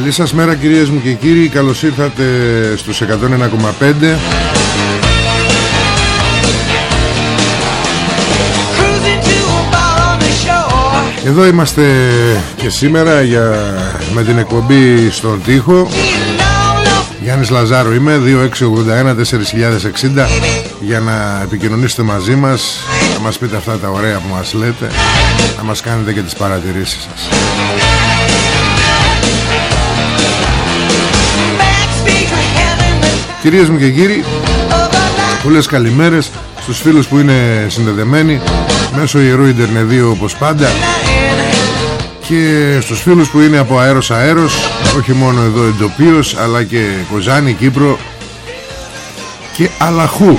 Καλή σας μέρα κυρίες μου και κύριοι. Καλώς ήρθατε στους 101,5 Εδώ είμαστε και σήμερα για, με την εκπομπή στον τοίχο. Γιάννης Λαζάρο είμαι 2681-4060 Για να επικοινωνήσετε μαζί μας Να μας πείτε αυτά τα ωραία που μας λέτε Να μας κάνετε και τις παρατηρήσεις σας Κυρίες μου και κύριοι Πολλές καλημέρες Στους φίλους που είναι συνδεδεμένοι Μέσω ιερού Ιντερνεδίου όπως πάντα Και στους φίλους που είναι από αέρος αέρος Όχι μόνο εδώ εντοπίως Αλλά και Κοζάνη, Κύπρο Και Αλαχού.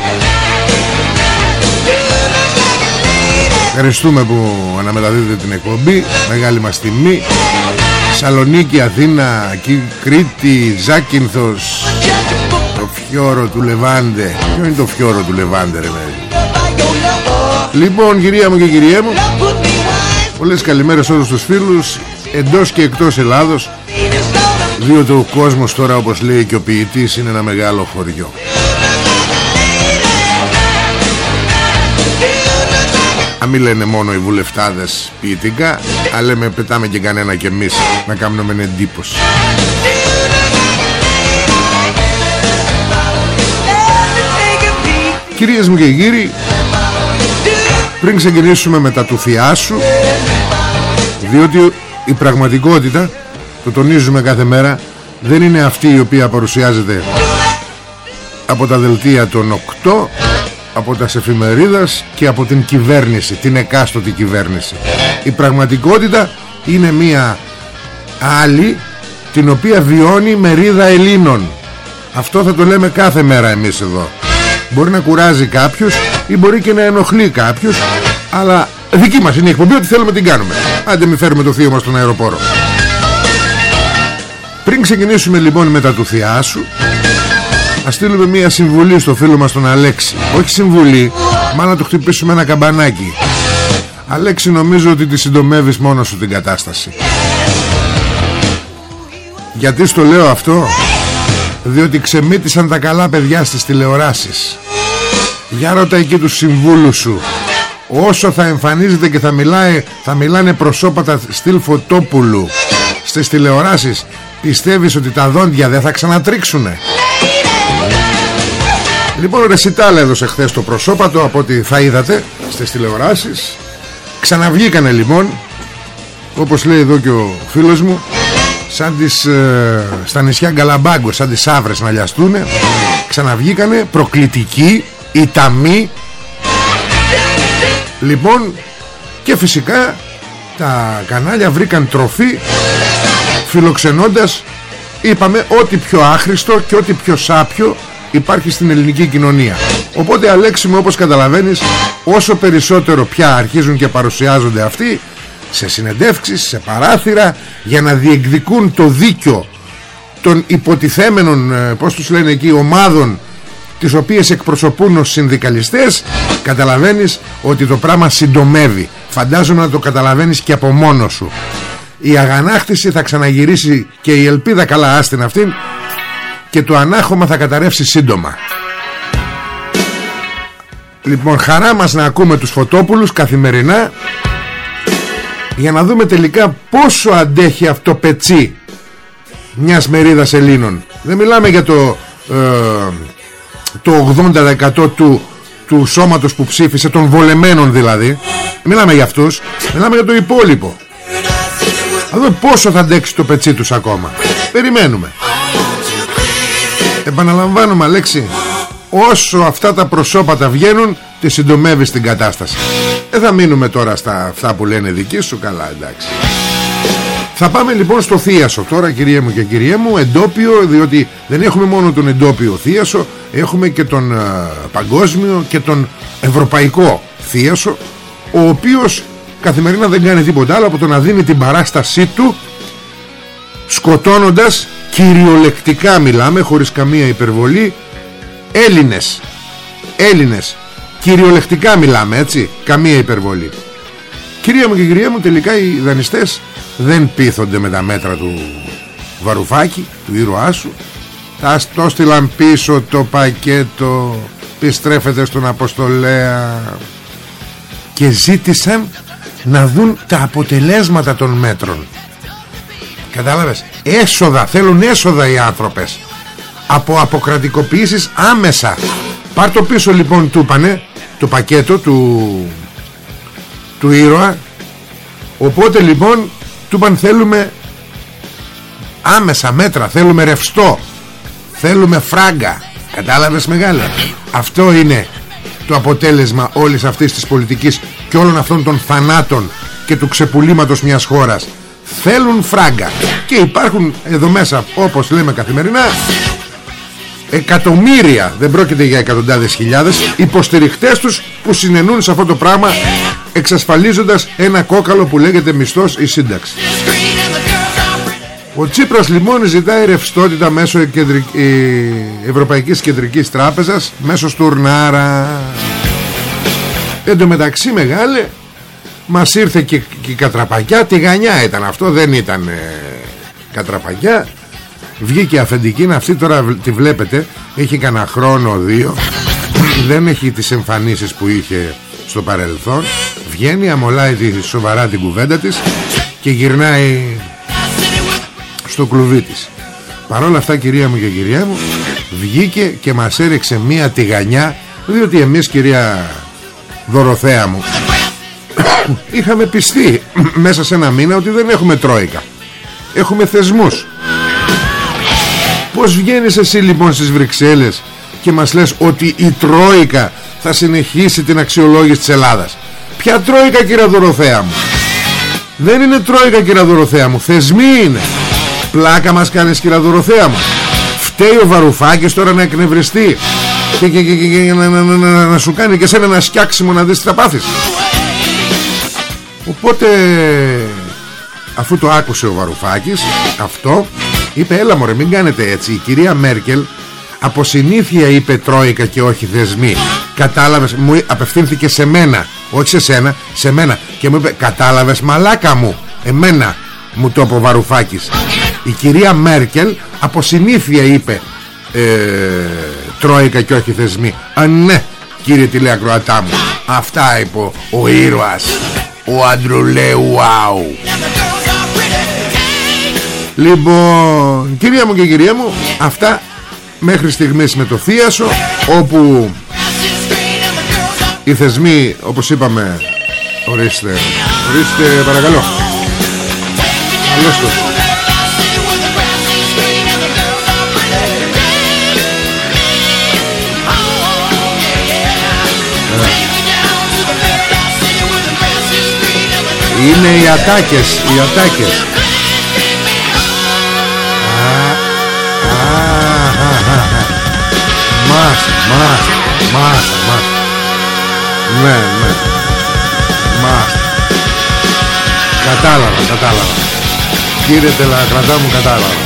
Ευχαριστούμε που αναμεταδίδετε την εκπομπή. Μεγάλη μας τιμή. Σαλονίκη, Αθήνα, Κρήτη, Ζάκυνθος φιόρο του Λεβάντε. Ποιο είναι το φιόρο του Λεβάντε ρε παιδί. Λοιπόν κυρία μου και κυρία μου Πολλές καλημέρες όλους τους φίλους Εντός και εκτός Ελλάδος. Διότι ο κόσμος τώρα όπως λέει και ο ποιητής Είναι ένα μεγάλο χωριό. Αν μην λένε μόνο οι βουλευτάδες ποιητικά Αλλά με πετάμε και κανένα και εμείς Να κάνουμε εντύπωση Κυρίες μου και κύριοι Πριν ξεκινήσουμε με τα του σου Διότι η πραγματικότητα Το τονίζουμε κάθε μέρα Δεν είναι αυτή η οποία παρουσιάζεται Από τα δελτία των 8 Από τα εφημερίδας Και από την κυβέρνηση Την εκάστοτε κυβέρνηση. Η πραγματικότητα είναι μία άλλη Την οποία βιώνει μερίδα Ελλήνων. Αυτό θα το λέμε κάθε μέρα εμείς εδώ Μπορεί να κουράζει κάποιος ή μπορεί και να ενοχλεί κάποιος Αλλά δική μας είναι η εκπομπή ότι θέλουμε την κάνουμε. Άντε μη φέρουμε το θείο μας στον αεροπόρο. Πριν ξεκινήσουμε λοιπόν με τα του σου Ας στείλουμε μια συμβουλή στο φίλο μας τον Αλέξη. Όχι συμβουλή Μάλλον να του χτυπήσουμε ένα καμπανάκι. Αλέξη νομίζω ότι τη συντομεύεις μόνος σου την κατάσταση. Γιατί στο λέω αυτό; Διότι ξεμήτησαν τα καλά παιδιά στις τηλεοράσεις. Για ρώτα εκεί τους συμβούλους σου. Όσο θα εμφανίζεται και θα, μιλάει, θα μιλάνε προσώπατα στυλ φωτόπουλου. Στις τηλεοράσεις πιστεύεις ότι τα δόντια δεν θα ξανατρίξουνε. Λοιπόν Ρεσιτάλ έδωσε χθες το προσώπατο από ό,τι θα είδατε στις τηλεοράσεις. Ξαναβγήκανε λοιπόν όπως λέει εδώ και ο φίλος μου σαν τις, ε, στα νησιά Γκαλαμπάγκο σαν τις άβρες να λιαστούν ξαναβγήκανε προκλητικοί ιταμοί. Λοιπόν και φυσικά τα κανάλια βρήκαν τροφή φιλοξενώντας είπαμε ό,τι πιο άχρηστο και ό,τι πιο σάπιο υπάρχει στην ελληνική κοινωνία. Οπότε Αλέξη μου όπως καταλαβαίνεις όσο περισσότερο πια αρχίζουν και παρουσιάζονται αυτοί σε συνεντεύξεις, σε παράθυρα για να διεκδικούν το δίκιο των υποτιθέμενων, ε, πώς τους λένε εκεί, ομάδων τις οποίες εκπροσωπούν ως συνδικαλιστές καταλαβαίνεις ότι το πράγμα συντομεύει. Φαντάζομαι να το καταλαβαίνεις και από μόνος σου. Η αγανάκτηση θα ξαναγυρίσει και η ελπίδα καλά άστην αυτήν και το ανάχωμα θα καταρρεύσει σύντομα. Λοιπόν χαρά μας να ακούμε τους φωτόπουλους καθημερινά για να δούμε τελικά πόσο αντέχει αυτό πετσί μιας μερίδας Ελλήνων. Δεν μιλάμε για το ε, το 80% του, του σώματος που ψήφισε των βολεμένων δηλαδή. Μιλάμε για αυτούς μιλάμε για το υπόλοιπο. Θα δούμε πόσο θα αντέξει το πετσί τους ακόμα. Περιμένουμε. Επαναλαμβάνουμε Αλέξη όσο αυτά τα προσώπατα βγαίνουν τη συντομεύεις την κατάσταση δεν θα μείνουμε τώρα στα αυτά που λένε δικοί σου. Καλά εντάξει. Θα πάμε λοιπόν στο Θίασο τώρα κυρία μου και κυρία μου. Εντόπιο διότι δεν έχουμε μόνο τον εντόπιο Θίασο έχουμε και τον ε, παγκόσμιο και τον ευρωπαϊκό Θίασο ο οποίος καθημερινά δεν κάνει τίποτα άλλο από το να δίνει την παράστασή του σκοτώνοντας κυριολεκτικά μιλάμε χωρίς καμία υπερβολή Έλληνες. Έλληνες κυριολεκτικά μιλάμε έτσι. Καμία υπερβολή. Κυρία μου και κυρία μου τελικά οι δανειστές δεν πείθονται με τα μέτρα του Βαρουφάκη του ήρωά σου. Θα το στείλαν πίσω το πακέτο Πιστρέφεται στον Αποστολέα Και ζήτησαν Να δουν τα αποτελέσματα των μέτρων. Κατάλαβες; Έσοδα, θέλουν έσοδα οι άνθρωπες Από αποκρατικοποιήσεις άμεσα. Πάρ το πίσω λοιπόν του πανε Το πακέτο του Του ήρωα. Οπότε λοιπόν Του είπαν θέλουμε Άμεσα μέτρα Θέλουμε ρευστό Θέλουμε φράγκα Κατάλαβες μεγάλα Αυτό είναι το αποτέλεσμα όλης αυτής της πολιτικής Και όλων αυτών των θανάτων Και του ξεπουλήματος μιας χώρας. Θέλουν φράγκα. Και υπάρχουν εδώ μέσα όπως λέμε καθημερινά Εκατομμύρια Δεν πρόκειται για εκατοντάδες χιλιάδες Υποστηριχτές τους που συνενούν σε αυτό το πράγμα Εξασφαλίζοντας ένα κόκαλο που λέγεται μισθός ή σύνταξη. Ο Τσίπρας λοιπόν ζητάει ρευστότητα μέσω Ευρωπαϊκής Κεντρικής Τράπεζας μέσω Στουρνάρα Εν τω μεταξύ μεγάλε μας ήρθε και, και η κατραπακιά Τηγανιά ήταν αυτό δεν ήταν ε, κατραπακιά Βγήκε αφεντική αυτή τώρα τη βλέπετε Έχει κανένα χρόνο δύο. Δεν έχει τις εμφανίσεις που είχε στο παρελθόν. Βγαίνει αμολάει τη, σοβαρά την κουβέντα της Και γυρνάει στο κλουβί της. Παρ' όλα αυτά κυρία μου και κυρία μου Βγήκε και μας έριξε μία τηγανιά Διότι εμείς κυρία Δωροθέα μου Είχαμε πιστεί μέσα σε ένα μήνα ότι δεν έχουμε τρόικα. Έχουμε θεσμούς Πώς βγαίνεις εσύ λοιπόν στις Βρυξέλλες Και μας λες ότι η τρόικα θα συνεχίσει την αξιολόγηση της Ελλάδας; Ποια τρόικα κυρία Δωροθέα μου; Δεν είναι τρόικα κυρία Δωροθέα μου Θεσμοί είναι. Πλάκα μας κάνεις κυρία Δωροθέα μου. Φταίει ο Βαρουφάκης τώρα να εκνευριστεί Και, και, και, και να, να, να, να, σου κάνει και σένα ένα σκιάξιμο να δεις τι θα πάθεις. Οπότε Αφού το άκουσε ο Βαρουφάκης Αυτό Είπε έλα μωρέ μην κάνετε έτσι. Η κυρία Μέρκελ από συνήθεια είπε τρόικα και όχι δεσμοί. Κατάλαβες Μου απευθύνθηκε σε μένα Όχι σε σένα Σε μένα. Και μου είπε κατάλαβες μαλάκα μου Εμένα μου το είπε ο Βαρουφάκης. Η κυρία Μέρκελ από συνήθεια είπε ε, Τρόικα και όχι θεσμοί Α ναι κύριε τηλεακροατά μου. Αυτά είπε ο ήρωας Ο Αντρουλέου Άου Λοιπόν κυρία μου και κυρία μου Αυτά μέχρι στιγμής με το Θίασο Όπου οι θεσμοί όπως είπαμε Ορίστε Ορίστε παρακαλώ. Καλώς το. Είναι οι ατάκες Οι ατάκες Μάσα Μάσα Μάσα Μάσα Ναι ναι. Μάσα Κατάλαβα κατάλαβα. Κύριε Τελακρατά μου κατάλαβα.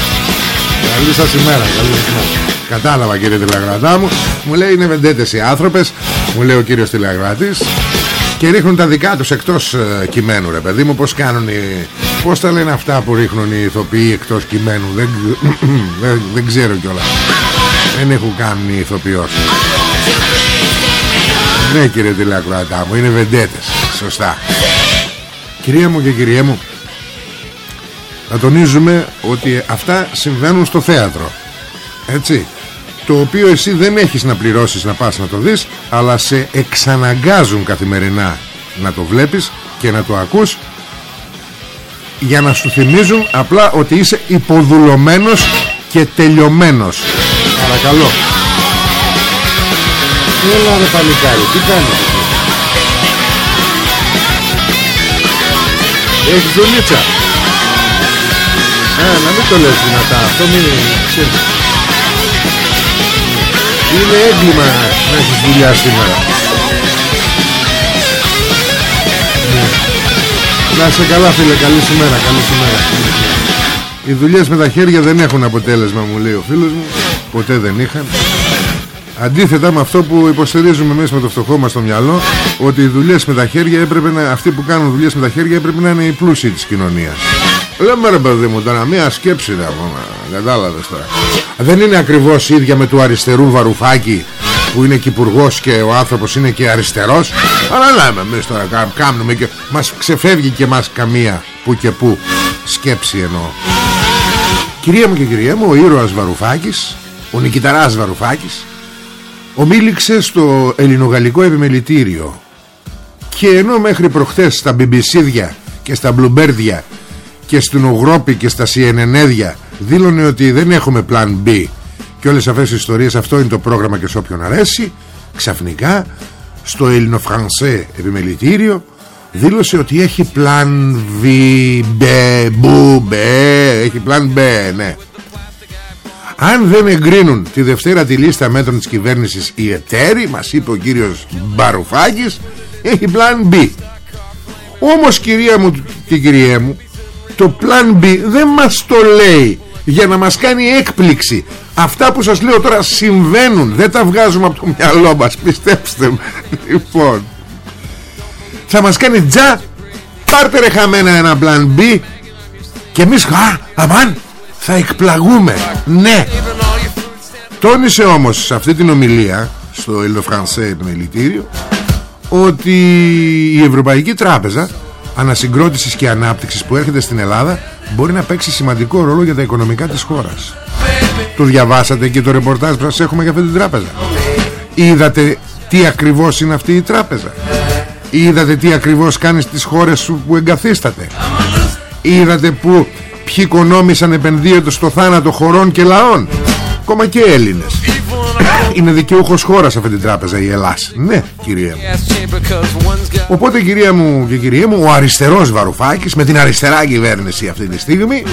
Καλή σας ημέρα Καλή σας ημέρα. Κατάλαβα κύριε Τελακρατά μου. Μου λέει είναι βεντέτες οι άνθρωπες Μου λέει ο κύριος Τελακρατής και ρίχνουν τα δικά τους εκτός ε, κειμένου ρε παιδί μου. Πως κάνουν οι... πως τα λένε αυτά που ρίχνουν οι ηθοποιοί εκτός κειμένου; Δεν, δεν, δεν ξέρω κιόλας δεν έχουν κάνει ηθοποιός. Ναι κύριε τηλεακροατά μου είναι βεντέτες. Σωστά. Κυρία μου και κυριέ μου να τονίζουμε ότι αυτά συμβαίνουν στο θέατρο. Έτσι. Το οποίο εσύ δεν έχεις να πληρώσεις να πας να το δεις αλλά σε εξαναγκάζουν καθημερινά να το βλέπεις και να το ακούς για να σου θυμίζουν απλά ότι είσαι υποδουλωμένος και τελειωμένος παρακαλώ. Έλα ρε παλικάρι, τι κάνεις; Έχεις δουλίτσα; Α, να μην το λες δυνατά Αυτό μην ξέρεις. Είναι έγκλημα να έχεις δουλειά σήμερα. Ναι. Να σε καλά φίλε Καλή σήμερα Καλή σήμερα. Οι δουλειές με τα χέρια δεν έχουν αποτέλεσμα Μου λέει ο φίλος μου Ποτέ δεν είχαν Αντίθετα με αυτό που υποστηρίζουμε εμείς με το φτωχό μας στο μυαλό Ότι οι δουλειές με τα χέρια έπρεπε να, Αυτοί που κάνουν δουλειές με τα χέρια έπρεπε να είναι οι πλούσιοι της κοινωνίας. Λέμε ρε παιδί μου τώρα μία σκέψη ρε Κατάλαβες τώρα Δεν είναι ακριβώς ίδια με του αριστερού Βαρουφάκη Που είναι και υπουργός και ο άνθρωπος είναι και αριστερός. Αλλά λέμε εμείς τώρα κάνουμε και Μας ξεφεύγει και μας καμία Που και που σκέψη εννοώ. Κυρία μου και κυρία μου Ο ήρωας Βαρουφάκης Ο Νικηταράς Βαρουφάκης Ομίληξε στο ελληνογαλλικό επιμελητήριο Και ενώ μέχρι προχθές στα BBC και στα Μπλουμπέρδια και στην Ουγρόπη και στα Σιενενέδια δήλωνε ότι δεν έχουμε plan B και όλες αυτές τις ιστορίες αυτό είναι το πρόγραμμα και σε όποιον αρέσει ξαφνικά στο ελληνοφρανσέ επιμελητήριο δήλωσε ότι έχει plan V, B, B, έχει plan B, ναι. Αν δεν εγκρίνουν τη Δευτέρα τη λίστα μέτρων της κυβέρνησης οι εταίροι, μας είπε ο κύριος Μπαρουφάκης, έχει plan B. Όμως κυρία μου και κυρία μου, το Plan B δεν μας το λέει για να μας κάνει έκπληξη. Αυτά που σας λέω τώρα συμβαίνουν. Δεν τα βγάζουμε από το μυαλό μας πιστέψτε με. Λοιπόν θα μας κάνει τζα. Πάρτε ρε χαμένα ένα Plan B και εμείς α, αμάν θα εκπλαγούμε ναι τόνισε όμως σε αυτή την ομιλία στο Ελληνοφρανσέ επιμελητήριο ότι η Ευρωπαϊκή Τράπεζα ανασυγκρότησης και ανάπτυξης που έρχεται στην Ελλάδα μπορεί να παίξει σημαντικό ρόλο για τα οικονομικά της χώρας. Το διαβάσατε και το ρεπορτάζ που σας έχουμε για αυτή την τράπεζα. Είδατε τι ακριβώς είναι αυτή η τράπεζα. Είδατε τι ακριβώς κάνεις στις χώρες που εγκαθίσταται. Είδατε που ποιοι οικονόμησαν επενδύονται στο θάνατο χωρών και λαών; Ακόμα και Έλληνες. Είναι δικαιούχος χώρας αυτή την τράπεζα η Ελλάς Ναι κυρία μου Οπότε κυρία μου και κυρία μου Ο αριστερός Βαρουφάκης Με την αριστερά κυβέρνηση αυτή τη στιγμή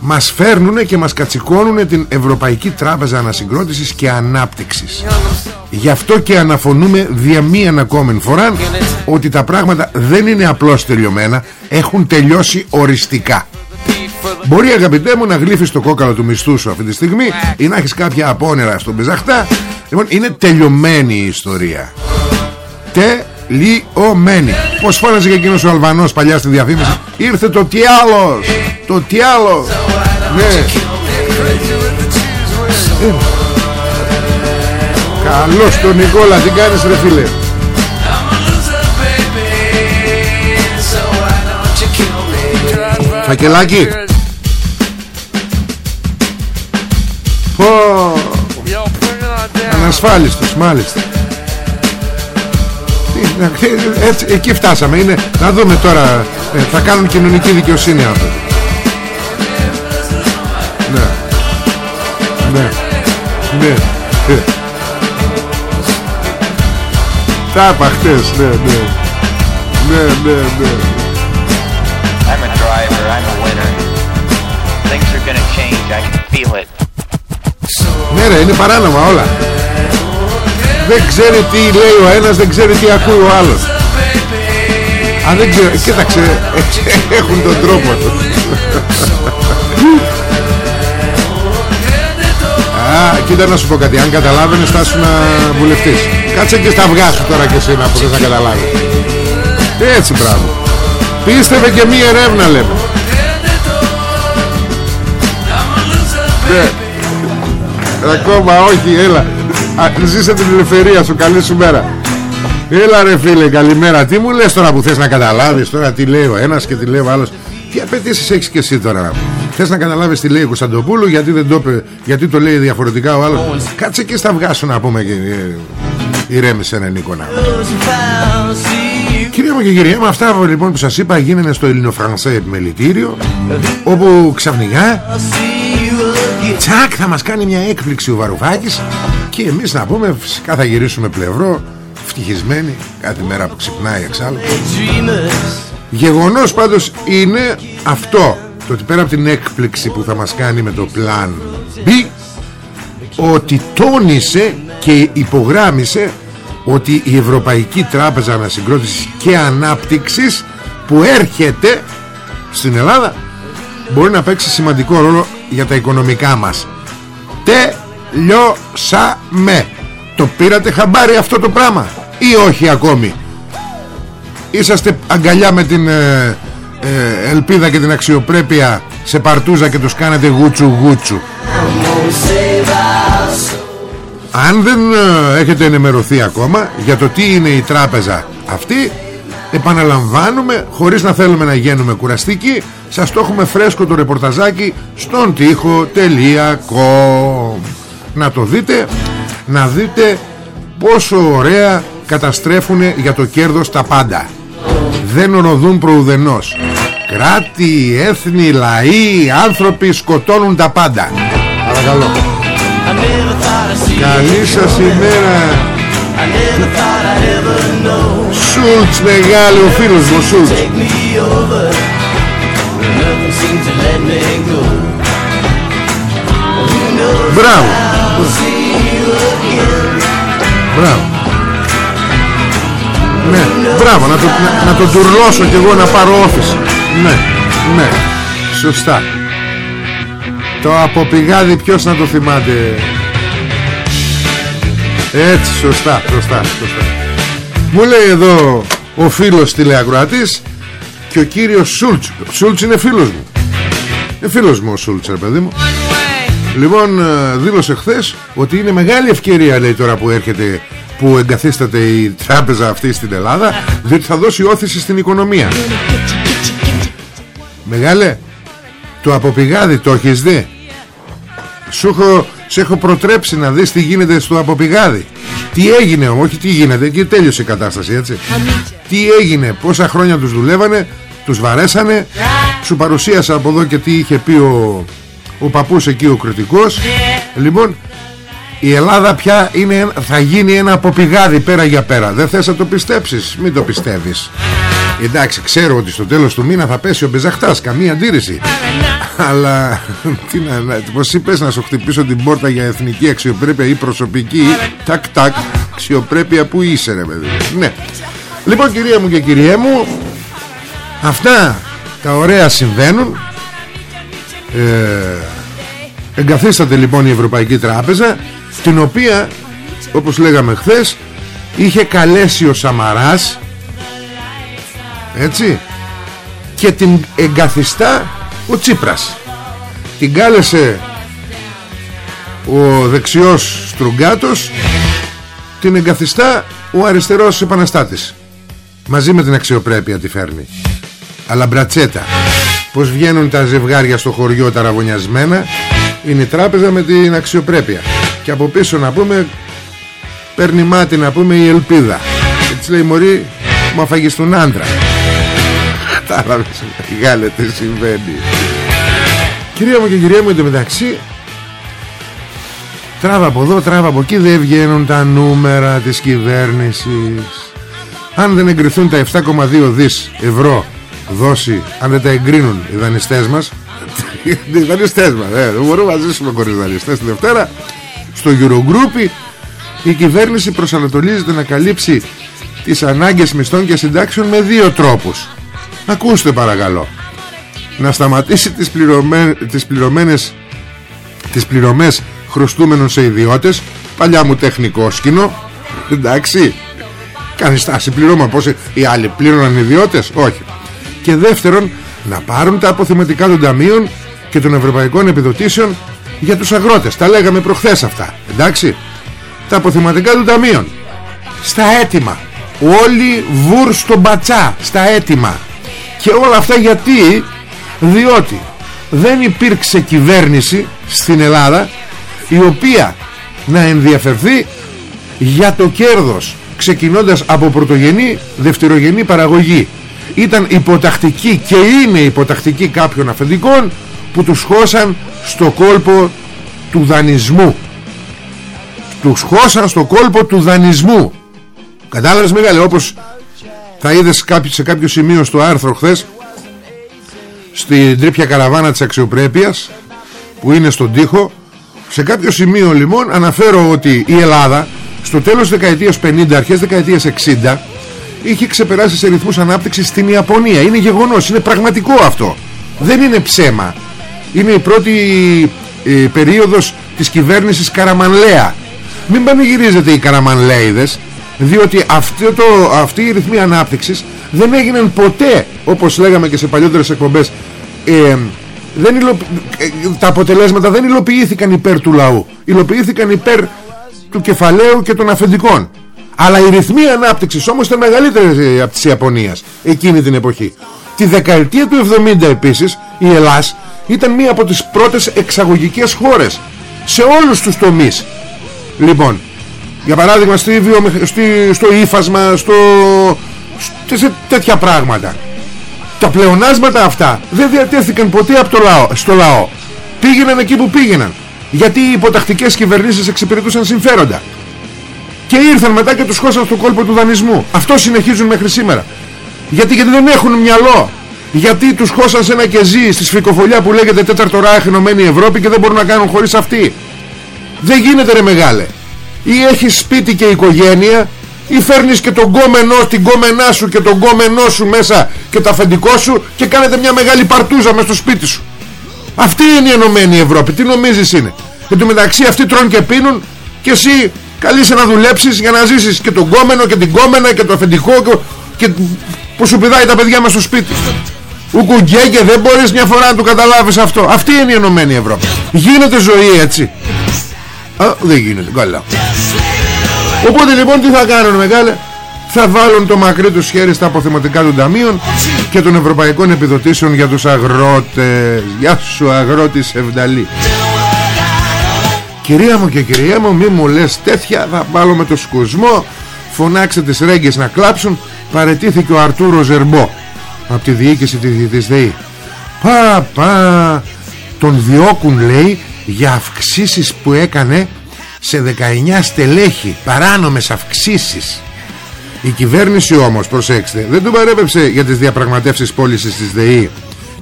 Μας φέρνουν και μας κατσικώνουν Την Ευρωπαϊκή Τράπεζα Ανασυγκρότησης και Ανάπτυξης Γι' αυτό και αναφωνούμε Δια μίαν ακόμη φορά Ότι τα πράγματα δεν είναι απλώς τελειωμένα Έχουν τελειώσει οριστικά Μπορεί αγαπητέ μου να γλύφεις το κόκαλο του μισθού σου αυτή τη στιγμή Ή να έχεις κάποια απόνερα στον πεζαχτά Λοιπόν είναι τελειωμένη η ιστορία. Τελειωμένη. Πως φώναζε και εκείνος ο Αλβανός παλιά στη διαφήμιση; Ήρθε το τι άλλος Το τι άλλος Ναι. Ε. Καλώς τον Νικόλα Τι κάνεις ρε φίλε; Φακελάκι Ανασφάλιστος μάλιστα. Έτσι, Εκεί φτάσαμε. Είναι, Να δούμε τώρα ε, Θα κάνουν κοινωνική δικαιοσύνη άνθρωποι. Ναι. Ναι. Ναι. Τα είπα χτες Ναι ναι. Ναι ναι ναι. I'm a driver, I'm a winner. Things are gonna change, I can feel it. Ναι ρε είναι παράνομα όλα Δεν ξέρει τι λέει ο ένας Δεν ξέρει τι ακούει ο άλλος. Αν δεν ξέρει Κοίταξε Έχουν τον τρόπο τους. Α, κοίτα να σου πω κάτι Αν καταλάβαινες θα να βουλευτής. Κάτσε και στα αυγά σου τώρα και εσύ να που να καταλάβεις. Έτσι μπράβο. Πίστευε και μία ερεύνα λέμε. Ναι. Ακόμα όχι έλα Ζήσε την ελευθερία σου καλή σου μέρα. Έλα ρε φίλε καλημέρα. Τι μου λες τώρα που θες να καταλάβεις Τώρα τι λέει ο ένας και τι λέει ο άλλος; Τι απαιτήσεις έχεις και εσύ τώρα; Θες να καταλάβεις τι λέει ο Κωνσταντοπούλου γιατί, δεν το, γιατί το λέει διαφορετικά ο άλλος; Κάτσε και στα αυγά σου να πούμε και, ε, Ηρέμησε έναν εικόνα Κυρία μου και κυρία μου Αυτά λοιπόν που σας είπα γίνανε στο Ελληνοφρανσέ επιμελητήριο Όπου ξαφνικά Τσακ θα μας κάνει μια έκπληξη ο Βαρουφάκης Και εμείς να πούμε φυσικά θα γυρίσουμε πλευρό Ευτυχισμένοι κάθε μέρα που ξυπνάει εξάλλου. Γεγονός πάντως είναι αυτό Το ότι πέρα από την έκπληξη που θα μας κάνει με το πλάν B Ότι τόνισε και υπογράμμισε ότι η Ευρωπαϊκή Τράπεζα Ανασυγκρότησης και Ανάπτυξης που έρχεται στην Ελλάδα μπορεί να παίξει σημαντικό ρόλο για τα οικονομικά μας τελειώσαμε το πήρατε χαμπάρι αυτό το πράγμα ή όχι ακόμη; Είσαστε αγκαλιά με την ε, ε, ελπίδα και την αξιοπρέπεια σε παρτούζα και τους κάνετε γούτσου γούτσου. Αν δεν ε, έχετε ενημερωθεί ακόμα για το τι είναι η τράπεζα αυτή επαναλαμβάνουμε χωρίς να θέλουμε να γίνουμε κουραστικοί σας το έχουμε φρέσκο το ρεπορταζάκι στον τοίχο.com να το δείτε να δείτε πόσο ωραία καταστρέφουν για το κέρδος τα πάντα. Δεν ονοδούν προουδενός. Κράτη, έθνη, λαοί, άνθρωποι σκοτώνουν τα πάντα. Παρακαλώ. Καλή σας ημέρα. Σούλτς μεγάλη ο φίλος μου Σούλτς. Μπράβο Μπράβο. Ναι, μπράβο, να το, να, να το τουρλώσω κι εγώ να πάρω office. Ναι, ναι, σωστά. Το αποπηγάδι ποιος να το θυμάται; Έτσι, σωστά, σωστά, σωστά. Μου λέει εδώ ο φίλος τηλεακροατής και ο κύριος Σούλτς. Σούλτς είναι φίλος μου. Είναι φίλος μου ο Σούλτς ρε παιδί μου Λοιπόν ε, δήλωσε χθες ότι είναι μεγάλη ευκαιρία λέει τώρα που έρχεται που εγκαθίσταται η τράπεζα αυτή στην Ελλάδα διότι θα δώσει όθηση στην οικονομία. Μεγάλε το αποπηγάδι το έχεις δει; Σου έχω, σε έχω προτρέψει να δεις τι γίνεται στο αποπηγάδι. Τι έγινε όμως, όχι τι γίνεται και τέλειωσε η κατάσταση έτσι. Τι έγινε, πόσα χρόνια τους δουλεύανε Τους βαρέσανε Σου παρουσίασα από εδώ και τι είχε πει ο, ο παππούς εκεί ο κριτικός. Λοιπόν η Ελλάδα πια είναι, θα γίνει ένα αποπηγάδι πέρα για πέρα. Δεν θες να το πιστέψεις; Μην το πιστεύεις. Εντάξει ξέρω ότι στο τέλος του μήνα θα πέσει ο Μπεζαχτάς Καμία αντίρρηση. Αλλά τι να, Πως είπες να σου χτυπήσω την πόρτα για εθνική αξιοπρέπεια ή προσωπική; Τακ τακ Αξιοπρέπεια που είσαι ρε παιδί. Ναι. Λοιπόν κυρία μου και κυριέ μου Αυτά τα ωραία συμβαίνουν ε, Εγκαθίσταται λοιπόν η Ευρωπαϊκή Τράπεζα την οποία όπως λέγαμε χθες είχε καλέσει ο Σαμαράς έτσι και την εγκαθιστά ο Τσίπρας. Την κάλεσε ο δεξιός Στρουγκάτος την εγκαθιστά ο αριστερός επαναστάτης μαζί με την αξιοπρέπεια τη φέρνει. Αλλά μπρατσέτα πως βγαίνουν τα ζευγάρια στο χωριό τα ραβωνιασμένα είναι η τράπεζα με την αξιοπρέπεια. Και από πίσω να πούμε παίρνει μάτι να πούμε η ελπίδα. Και της λέει μωρή μου αφαγιστούν άντρα κατάλαβες μεγάλε τι συμβαίνει. Κυρία μου και κυρία μου μεταξύ τράβα από εδώ τράβα από εκεί δεν βγαίνουν τα νούμερα της κυβέρνησης. Αν δεν εγκριθούν τα 7,2 δις ευρώ δώσει αν δεν τα εγκρίνουν οι δανειστές μας οι δανειστές μας ε, δεν μπορούμε να ζήσουμε χωρίς δανειστές τη Δευτέρα. Στο Eurogroup η κυβέρνηση προσανατολίζεται να καλύψει τις ανάγκες μισθών και συντάξεων με δύο τρόπους. Ακούστε παρακαλώ. Να σταματήσει τις, πληρωμέ... τις πληρωμένες τις πληρωμές χρωστούμενων σε ιδιώτες. Παλιά μου τεχνικό σκηνό. Εντάξει. Κάνει στάση πληρώμα πως οι άλλοι πλήρωναν ιδιώτες; Όχι και δεύτερον να πάρουν τα αποθεματικά των ταμείων και των ευρωπαϊκών επιδοτήσεων για τους αγρότες. Τα λέγαμε προχθές αυτά εντάξει. Τα αποθεματικά των ταμείων. Στα έτοιμα. Όλοι βουρ στον μπατσά στα έτοιμα. Και όλα αυτά γιατί; Διότι δεν υπήρξε κυβέρνηση στην Ελλάδα η οποία να ενδιαφερθεί για το κέρδος ξεκινώντας από πρωτογενή δευτερογενή παραγωγή ήταν υποτακτική και είναι υποτακτική κάποιων αφεντικών που τους χώσαν στο κόλπο του δανεισμού. Τους χώσαν στο κόλπο του δανεισμού. Κατάλαβες μεγάλε όπως θα είδες σε κάποιο σημείο στο άρθρο χθες στην τρίπια καραβάνα της αξιοπρέπειας που είναι στον τοίχο σε κάποιο σημείο λοιπόν αναφέρω ότι η Ελλάδα στο τέλος δεκαετίας 50 αρχές δεκαετίας 60 είχε ξεπεράσει σε ρυθμούς ανάπτυξης στην Ιαπωνία. Είναι γεγονός, είναι πραγματικό αυτό. Δεν είναι ψέμα. Είναι η πρώτη ε, περίοδος της κυβέρνησης Καραμανλέα μην πανηγυρίζετε οι Καραμανλέιδες διότι αυτό το, αυτή η ρυθμή ανάπτυξης δεν έγιναν ποτέ όπως λέγαμε και σε παλιότερες εκπομπές ε, δεν υλο... Ε, τα αποτελέσματα δεν υλοποιήθηκαν υπέρ του λαού. Υλοποιήθηκαν υπέρ του κεφαλαίου και των αφεντικών αλλά η ρυθμή ανάπτυξης όμως ήταν μεγαλύτερη από της Ιαπωνίας εκείνη την εποχή. Τη δεκαετία του 70 επίσης η Ελλάς ήταν μία από τις πρώτες εξαγωγικές χώρες σε όλους τους τομείς. Λοιπόν για παράδειγμα στη, στη, στο ύφασμα στο, σε τέτοια πράγματα. Τα πλεονάσματα αυτά δεν διατέθηκαν ποτέ από το λαό, στο λαό. Πήγαιναν εκεί που πήγαιναν γιατί οι υποτακτικές κυβερνήσεις εξυπηρετούσαν συμφέροντα και ήρθαν μετά και τους χώσαν στο κόλπο του δανεισμού. Αυτό συνεχίζουν μέχρι σήμερα. Γιατί, γιατί δεν έχουν μυαλό. Γιατί τους χώσαν σε ένα κεζί στη σφικοφολιά που λέγεται τέταρτο ράχ ενωμένη Ευρώπη και δεν μπορούν να κάνουν χωρίς αυτή. Δεν γίνεται ρε μεγάλε. Ή έχεις σπίτι και οικογένεια ή φέρνεις και τον κόμενό, την κόμενά σου και τον κόμενό σου μέσα και το αφεντικό σου και κάνετε μια μεγάλη παρτούζα μέσα στο σπίτι σου. Αυτή είναι η ενωμένη Ευρώπη. Τι νομίζεις είναι. Εν τω μεταξύ αυτοί τρώνε και πίνουν και εσύ καλείσαι να δουλέψεις για να ζήσεις και τον κόμενο και την κόμενα και το αφεντικό και, και που σου πηδάει τα παιδιά μέσα στο σπίτι. Ουκουγκέ και δεν μπορείς μια φορά να το καταλάβεις αυτό. Αυτή είναι η ενωμένη Ευρώπη. Γίνεται ζωή έτσι. Α, δεν γίνεται. Καλά. Οπότε λοιπόν τι θα κάνουν μεγάλε; Θα βάλουν το μακρύ τους χέρι στα αποθεματικά των ταμείων Και των ευρωπαϊκών επιδοτήσεων για τους αγρότες. Γεια σου αγρότης Ευδαλή Κυρία μου και κυρία μου μη μου λες τέτοια Θα βάλω με το σκουσμό. Φωνάξε τις ρέγγες να κλάψουν. Παρετήθηκε ο Αρτούρο Ζερμπό Από τη διοίκηση της ΔΕΗ. Πα πα Τον διώκουν λέει Για αυξήσεις που έκανε σε 19 στελέχη παράνομες αυξήσεις. Η κυβέρνηση όμως προσέξτε δεν τον παρέπεψε για τις διαπραγματεύσεις πώλησης της ΔΕΗ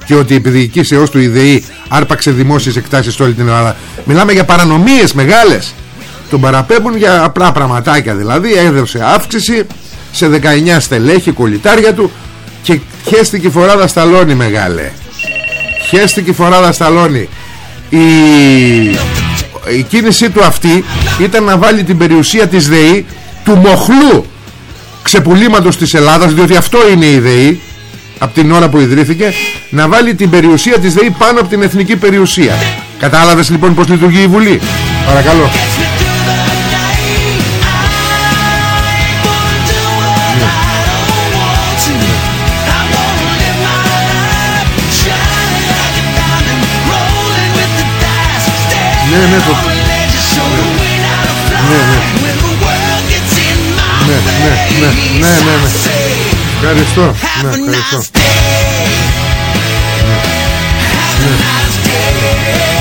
και ότι η σε έως του η ΔΕΗ άρπαξε δημόσιες εκτάσεις σε όλη την Ελλάδα. Μιλάμε για παρανομίες μεγάλες. Τον παραπέμπουν για απλά πραγματάκια δηλαδή έδωσε αύξηση σε 19 στελέχη κολλητάρια του και χέστηκε η φοράδα σταλόνι μεγάλε. Χέστηκε η φοράδα σταλόνι. Η η κίνησή του αυτή ήταν να βάλει την περιουσία της ΔΕΗ του μοχλού ξεπουλήματος της Ελλάδας διότι αυτό είναι η ΔΕΗ από την ώρα που ιδρύθηκε να βάλει την περιουσία της ΔΕΗ πάνω από την εθνική περιουσία κατάλαβες λοιπόν πως λειτουργεί η Βουλή; Παρακαλώ Ναι, ναι, το... Ναι, ναι. Ναι, ναι, ναι, ναι, ναι, ναι. Ευχαριστώ. Ναι, ευχαριστώ. Ναι.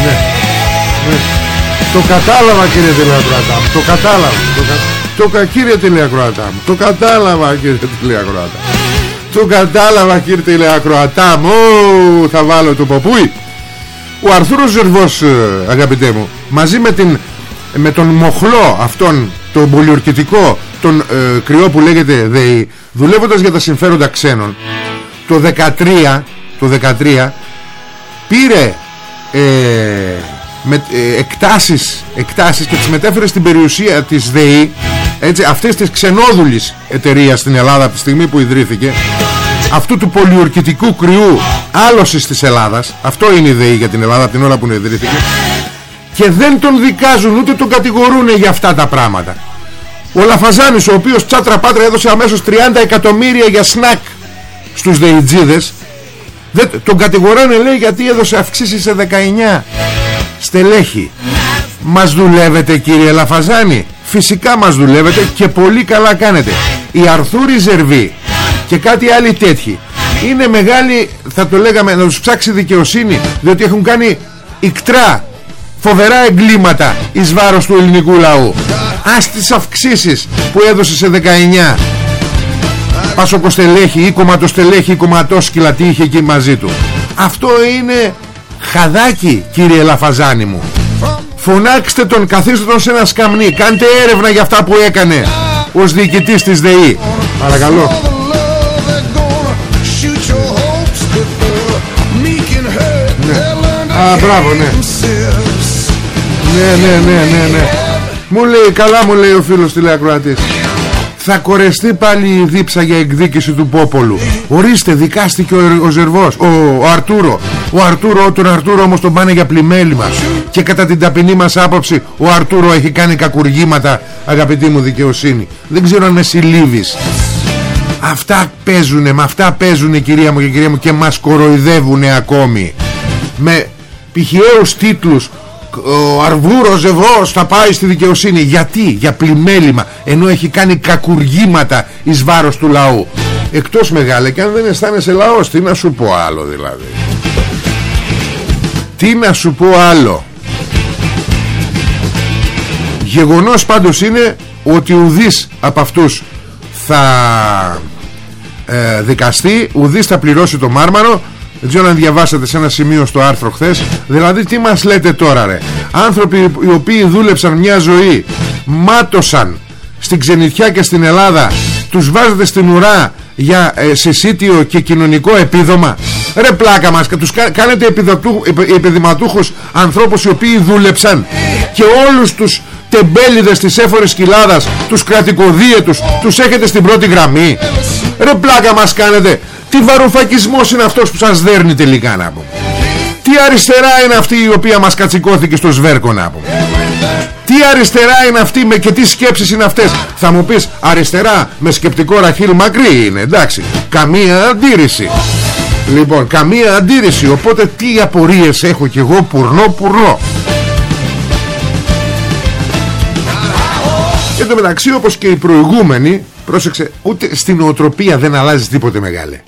Ναι. Ναι. Το κατάλαβα κύριε τηλεακροατά μου. Το κατάλαβα. Το, κα... το κα... κύριε τηλεακροατά μου. Το κατάλαβα κύριε τηλεακροατά Το κατάλαβα κύριε τηλεακροατά μου. Θα βάλω το ποπούι. Ο Αρθούρος Ζερβός ε, αγαπητέ μου Μαζί με, την, με τον μοχλό αυτόν Τον πολιορκητικό Τον ε, κρυό που λέγεται ΔΕΗ Δουλεύοντας για τα συμφέροντα ξένων Το 13 Το 13 Πήρε ε, με, ε, εκτάσεις, εκτάσεις Και τις μετέφερε στην περιουσία της ΔΕΗ έτσι, αυτής της ξενόδουλης εταιρείας στην Ελλάδα από τη στιγμή που ιδρύθηκε αυτού του πολιορκητικού κρυού άλωσης της Ελλάδας αυτό είναι η ΔΕΗ για την Ελλάδα την ώρα που ιδρύθηκε και δεν τον δικάζουν ούτε τον κατηγορούν για αυτά τα πράγματα ο Λαφαζάνης ο οποίος τσάτρα πάτρα έδωσε αμέσως 30 εκατομμύρια για σνακ στους ΔΕΗτζίδες τον κατηγοράνε λέει γιατί έδωσε αυξήσεις σε 19 στελέχη μας δουλεύετε κύριε Λαφαζάνη. Φυσικά μας δουλεύετε και πολύ καλά κάνετε. Η Αρθούρη Ζερβή Και κάτι άλλοι τέτοιοι. Είναι μεγάλη θα το λέγαμε Να τους ψάξει δικαιοσύνη Διότι έχουν κάνει ικτρά Φοβερά εγκλήματα Εις βάρος του ελληνικού λαού. Ας τις αυξήσεις που έδωσε σε 19 Πασοκοστελέχη ή κομματοστελέχη ή κομματόσκυλα τι είχε εκεί μαζί του. Αυτό είναι χαδάκι κύριε Λαφαζάνη μου. Φωνάξτε τον, καθίστε τον σε ένα σκαμνί. Κάντε έρευνα για αυτά που έκανε Ως διοικητής της ΔΕΗ. Παρακαλώ. Ναι. Α, μπράβο, ναι. Ναι, ναι, ναι, ναι, ναι. Μου λέει, καλά μου λέει ο φίλος τηλεακροατής. Θα κορεστεί πάλι η δίψα για εκδίκηση του Πόπολου. Ορίστε δικάστηκε ο, ο Ζερβός ο, ο Αρτούρο. Ο Αρτούρο τον Αρτούρο όμως τον πάνε για πλημέλημα Και κατά την ταπεινή μας άποψη Ο Αρτούρο έχει κάνει κακουργήματα Αγαπητή μου δικαιοσύνη. Δεν ξέρω αν με συλλήβεις Αυτά παίζουνε Με αυτά παίζουνε κυρία μου και κυρία μου Και μας κοροϊδεύουνε ακόμη. Με πηχιαίους τίτλους ο Αρβούρος Ζεβός θα πάει στη δικαιοσύνη. Γιατί; Για πλημέλημα. Ενώ έχει κάνει κακουργήματα εις βάρος του λαού. Εκτός μεγάλε και αν δεν αισθάνεσαι λαός τι να σου πω άλλο δηλαδή. Τι να σου πω άλλο. Γεγονός πάντως είναι ότι ουδής από αυτούς θα ε, δικαστεί ουδής θα πληρώσει το μάρμαρο δεν ξέρω αν διαβάσατε σε ένα σημείο στο άρθρο χθες. Δηλαδή τι μας λέτε τώρα ρε; Άνθρωποι οι οποίοι δούλεψαν μια ζωή Μάτωσαν Στην ξενιθιά και στην Ελλάδα Τους βάζετε στην ουρά Για ε, συσίτιο και κοινωνικό επίδομα; Ρε πλάκα μας Τους κάνετε επιδηματούχους Ανθρώπους οι οποίοι δούλεψαν Και όλους τους τεμπέλιδες της έφορης κοιλάδας Τους κρατικοδίαιτους Τους έχετε στην πρώτη γραμμή. Ρε πλάκα μας κάνετε τι βαρουφακισμός είναι αυτός που σας δέρνει τελικά να πούμε. Τι αριστερά είναι αυτή η οποία μας κατσικώθηκε στο σβέρκο να πούμε. Τι αριστερά είναι αυτή με και τι σκέψεις είναι αυτές. Θα μου πεις αριστερά με σκεπτικό ραχίλ μακρύ είναι εντάξει. Καμία αντίρρηση. Λοιπόν καμία αντίρρηση. Οπότε τι απορίες έχω κι εγώ πουρνό πουρνό Και το μεταξύ όπως και οι προηγούμενοι Πρόσεξε ούτε στην οτροπία δεν αλλάζεις τίποτε μεγάλε.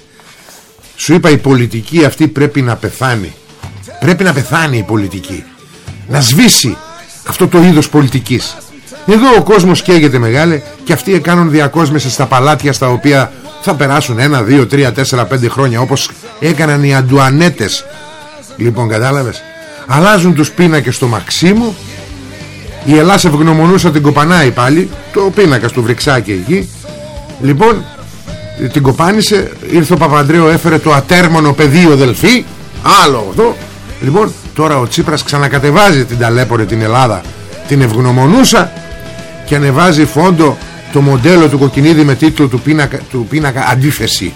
Σου είπα η πολιτική αυτή πρέπει να πεθάνει. Πρέπει να πεθάνει η πολιτική. Να σβήσει αυτό το είδος πολιτικής. Εδώ ο κόσμος καίγεται μεγάλε Και αυτοί έκαναν διακόσμηση στα παλάτια Στα οποία θα περάσουν ένα, δύο, τρία, τέσσερα, πέντε χρόνια Όπως έκαναν οι αντουανέτες. Λοιπόν κατάλαβες; Αλλάζουν τους πίνακες στο Μαξίμου Η Ελλάς ευγνωμονούσα την κοπανάει πάλι Το πίνακας του Βρυξάκη εκεί. Λοιπόν την κοπάνισε ήρθε ο Παπαντρέο έφερε το ατέρμονο πεδίο δελφή άλλο αυτό. Λοιπόν τώρα ο Τσίπρας ξανακατεβάζει την ταλέπορε την Ελλάδα. Την ευγνωμονούσα και ανεβάζει φόντο το μοντέλο του Κοκκινίδη με τίτλο του πίνακα, του πίνακα αντίθεση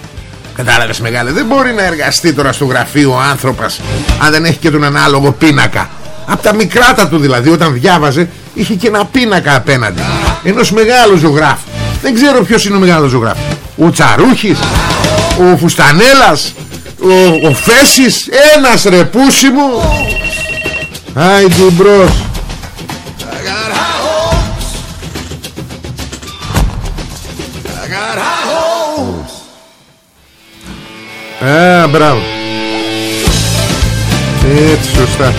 κατάλαβες μεγάλε δεν μπορεί να εργαστεί τώρα στο γραφείο ο άνθρωπος αν δεν έχει και τον ανάλογο πίνακα. Από τα μικράτα του δηλαδή όταν διάβαζε είχε και ένα πίνακα απέναντι. Ενός μεγάλου ζωγράφου. Δεν ξέρω ποιος είναι ο μεγάλος ζωγράφος. Ο Τσαρούχης ο Φουστανέλας ο, ο Φέσης. Ένας ρε πούσι μου. Άιντε μπρος Α, μπράβο. Έτσι σωστά.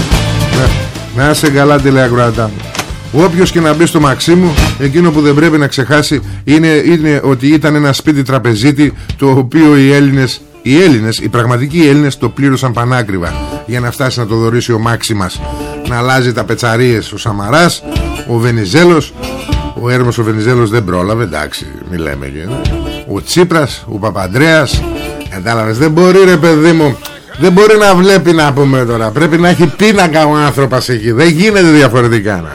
Να, να σε καλά τηλεακροατά μου Όποιος και να μπει στο Μαξίμου Εκείνο που δεν πρέπει να ξεχάσει είναι, είναι ότι ήταν ένα σπίτι τραπεζίτη Το οποίο οι Έλληνες Οι Έλληνες, οι πραγματικοί Έλληνες Το πλήρωσαν πανάκριβα Για να φτάσει να το δωρήσει ο Μάξιμας Να αλλάζει τα πετσαρίες ο Σαμαράς Ο Βενιζέλος. Ο Έρμος ο Βενιζέλος δεν πρόλαβε Εντάξει μη λέμε και, Ο Τσίπρας, ο Παπαντρέας Κατάλαβες δεν μπορεί ρε παιδί μου δεν μπορεί να βλέπει να πούμε τώρα. Πρέπει να έχει πίνακα ο άνθρωπος εκεί Δεν γίνεται διαφορετικά να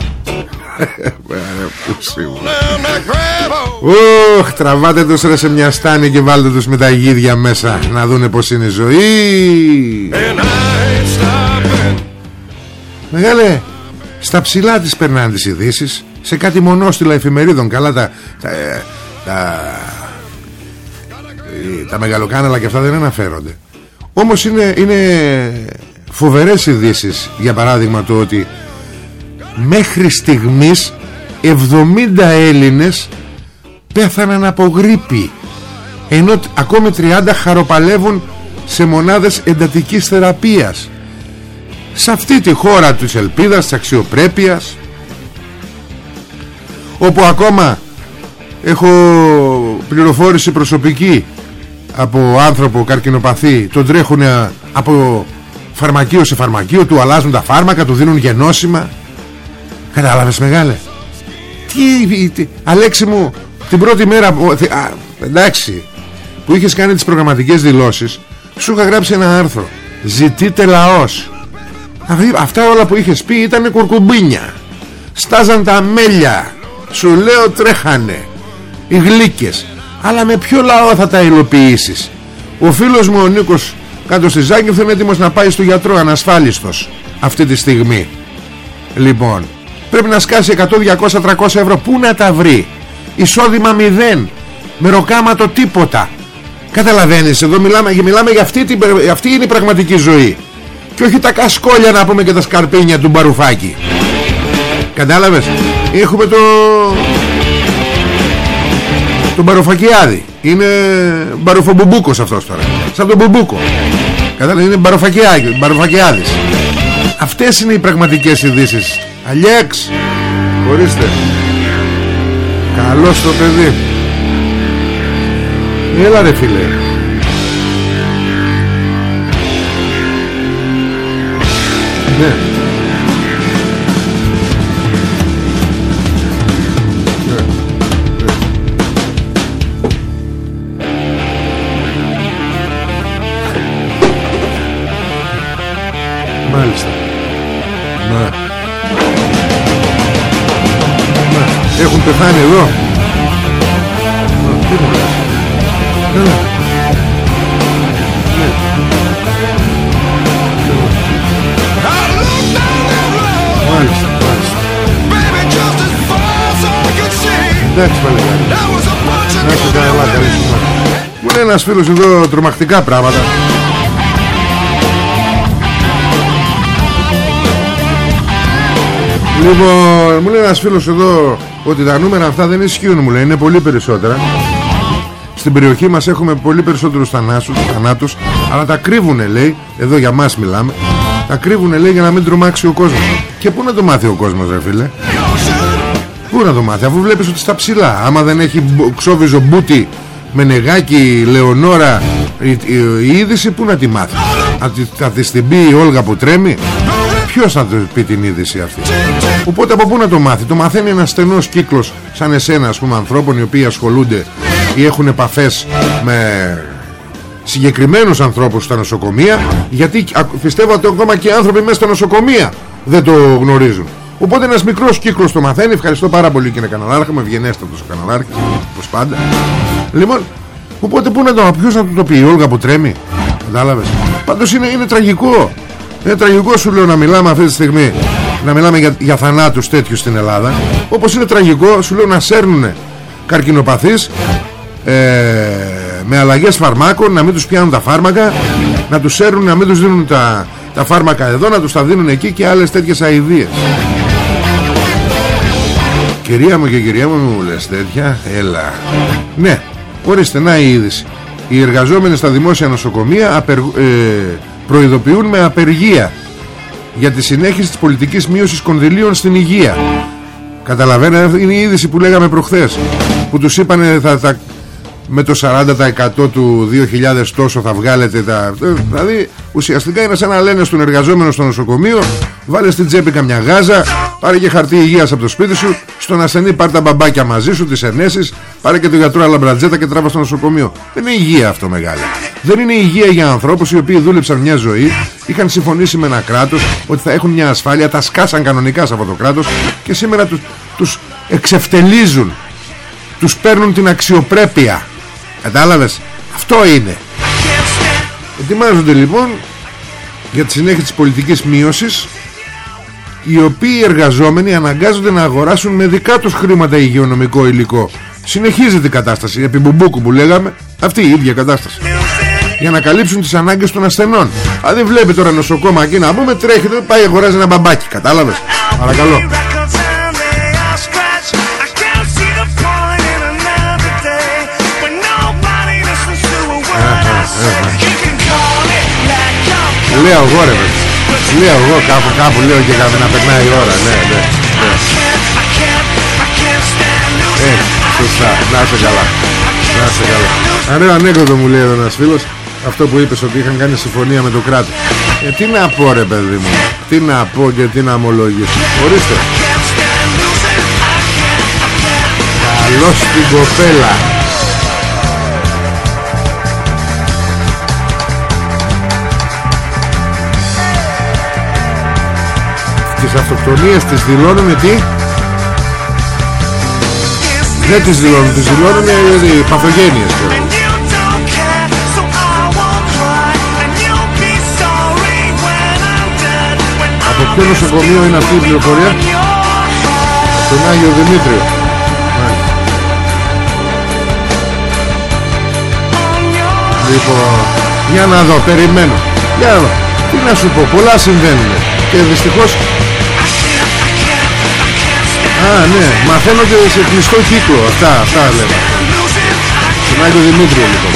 Ωχ, τραβάτε τους ρε σε μια στάνη και βάλτε τους με τα γίδια μέσα Να δούνε πως είναι η ζωή. Μεγάλε Στα ψηλά της περνάνε τις ειδήσεις, Σε κάτι μονόστιλα εφημερίδων Καλά τα Τα, τα, τα μεγαλοκάναλα και αυτά δεν αναφέρονται. Όμως είναι, είναι φοβερές ειδήσεις Για παράδειγμα το ότι Μέχρι στιγμής 70 Έλληνες πέθαναν από γρήπη. Ενώ ακόμη 30 χαροπαλεύουν σε μονάδες εντατικής θεραπείας. Σε αυτή τη χώρα της ελπίδας, της αξιοπρέπειας όπου ακόμα έχω πληροφόρηση προσωπική από άνθρωπο καρκινοπαθή τον τρέχουν από φαρμακείο σε φαρμακείο του αλλάζουν τα φάρμακα, του δίνουν γενώσιμα κατάλαβες μεγάλε. Τι, τι Αλέξη μου την πρώτη μέρα α, εντάξει που είχες κάνει τις προγραμματικές δηλώσεις σου είχα γράψει ένα άρθρο. Ζητείτε λαός αυτά όλα που είχες πει ήταν κουρκουμπίνια. Στάζαν τα μέλια σου λέω τρέχανε. Οι γλύκες. Αλλά με ποιο λαό θα τα υλοποιήσεις; Ο φίλος μου ο Νίκος κάτω στη Ζάκη είναι έτοιμος να πάει στο γιατρό ανασφάλιστος αυτή τη στιγμή. Λοιπόν πρέπει να σκάσει 100, 200, 300 ευρώ. Πού να τα βρει; Εισόδημα μηδέν. Μεροκάματο τίποτα. Καταλαβαίνεις εδώ μιλάμε, μιλάμε για αυτή, την, αυτή είναι η πραγματική ζωή. Και όχι τα κασκόλια να πούμε και τα σκαρπίνια του Μπαρουφάκη κατάλαβες; Έχουμε το τον Μπαρουφακιάδη. Είναι Μπαρουφομπουμπούκος αυτός τώρα. Σαν τον Μπουμπούκο. Κατάλαβες; Είναι Μπαρουφακιάδης. Αυτές είναι οι πραγματικές ειδήσεις. Αλιέξ Ορίστε Καλώς το παιδί. Έλα ρε φίλε. Ναι Έχουν πεθάνει εδώ. Τι μου λες Έλα Ναι Μάλιστα, μάλιστα. Εντάξει παλαιάρι Να είσαι καλά καλή σου Μου λέει ένας φίλος εδώ τρομακτικά πράγματα. Λοιπόν, μου λέει ένας φίλος εδώ ότι τα νούμερα αυτά δεν ισχύουν, μου λέει, είναι πολύ περισσότερα. Στην περιοχή μας έχουμε πολύ περισσότερους θανάσους, θανάτους, αλλά τα κρύβουνε, λέει, εδώ για μας μιλάμε, τα κρύβουνε, λέει, για να μην τρομάξει ο κόσμος. Και πού να το μάθει ο κόσμος, ρε φίλε; Πού να το μάθει, αφού βλέπεις ότι στα ψηλά, άμα δεν έχει ξόβιζο μπούτι με νεγάκι, Λεωνόρα, η, η, η είδηση, πού να τη μάθει; Θα της την πει η Όλγα που τρέμει; Ποιος θα του πει την είδηση αυτή; Οπότε από πού να το μάθει; Το μαθαίνει ένας στενός κύκλος Σαν εσένα ας πούμε ανθρώπων οι οποίοι ασχολούνται Ή έχουν επαφές με συγκεκριμένους ανθρώπους στα νοσοκομεία Γιατί πιστεύω ότι ακόμα και οι άνθρωποι μέσα στα νοσοκομεία Δεν το γνωρίζουν. Οπότε ένας μικρός κύκλος το μαθαίνει. Ευχαριστώ πάρα πολύ κύριε Καναλάρχα. Με ευγενέστατος ο Καναλάρχης Όπως πάντα. Λοιπόν Οπότε πού να το ποιος να το πει; Η Όλγα που τρέμει Κατάλαβες; Πάντως είναι, είναι τραγικό είναι τραγικό σου λέω να μιλάμε αυτή τη στιγμή. Να μιλάμε για, για θανάτους τέτοιους στην Ελλάδα. Όπως είναι τραγικό σου λέω να σέρνουν καρκινοπαθείς ε, Με αλλαγές φαρμάκων Να μην τους πιάνουν τα φάρμακα Να τους σέρνουν να μην τους δίνουν τα, τα φάρμακα εδώ Να τους τα δίνουν εκεί και άλλες τέτοιες αηδίες. Κυρία μου και κυρία μου μου λες τέτοια Έλα. Ναι ορίστε να η είδηση. Οι εργαζόμενοι στα δημόσια νοσοκομεία απεργ, ε, προειδοποιούν με απεργία για τη συνέχιση της πολιτικής μείωσης κονδυλίων στην υγεία. Καταλαβαίνετε, είναι η είδηση που λέγαμε προχθές που τους είπανε θα, θα, με το 40% του 2000 τόσο θα βγάλετε τα... Δηλαδή ουσιαστικά είναι σαν να λένε στον εργαζόμενο στο νοσοκομείο βάλε στην τσέπη καμιά γάζα πάρε και χαρτί υγείας από το σπίτι σου στον ασθενή πάρε τα μπαμπάκια μαζί σου τις ενέσεις πάρε και το γιατρό αλαμπρατζέτα και τράβα στο νοσοκομείο δεν είναι υγεία αυτό μεγάλο δεν είναι υγεία για ανθρώπους οι οποίοι δούλεψαν μια ζωή είχαν συμφωνήσει με ένα κράτος ότι θα έχουν μια ασφάλεια τα σκάσαν κανονικά σε αυτό το κράτος και σήμερα τους τους εξευτελίζουν τους παίρνουν την αξιοπρέπεια κατάλαβες; Αυτό είναι. Ετοιμάζονται λοιπόν για τη συνέχεια της πολιτικής μείωσης οι οποίοι εργαζόμενοι αναγκάζονται να αγοράσουν με δικά τους χρήματα υγειονομικό υλικό. Συνεχίζεται η κατάσταση επί μπουμπούκου που λέγαμε αυτή η ίδια κατάσταση. Για να καλύψουν τις ανάγκες των ασθενών. Αν δεν βλέπει τώρα νοσοκόμα εκεί να πούμε τρέχει πάει αγοράζει ένα μπαμπάκι. Κατάλαβες; Παρακαλώ Λέω εγώ ρε Λέω εγώ κάπου κάπου λέω και κάπου να περνάει η ώρα. Ναι ναι, ναι. Ε, σωστά, να είσαι καλά. Να είσαι καλά. Ωραίο ανέκδοτο μου λέει εδώ ένας φίλος Αυτό που είπες ότι είχαν κάνει συμφωνία με το κράτος. Ε, Τι να πω ρε παιδί μου. Τι να πω και τι να ομολογήσω. Ορίστε. Καλώς την κοπέλα τις αυτοκτονίες τις δηλώνουν τι; Δεν τις δηλώνουν τις δηλώνουν οι παθογένειες από ποιο νοσοκομείο είναι αυτή η πληροφορία; από τον Άγιο Δημήτριο. Λοιπόν, για να δω, περιμένω. Για να δω, τι να σου πω, πολλά συμβαίνουν. Και δυστυχώς Α, ναι, μαθαίνονται σε κλειστό κύκλο. Αυτά, αυτά λέμε. Στον Άγιο Δημήτριο λοιπόν.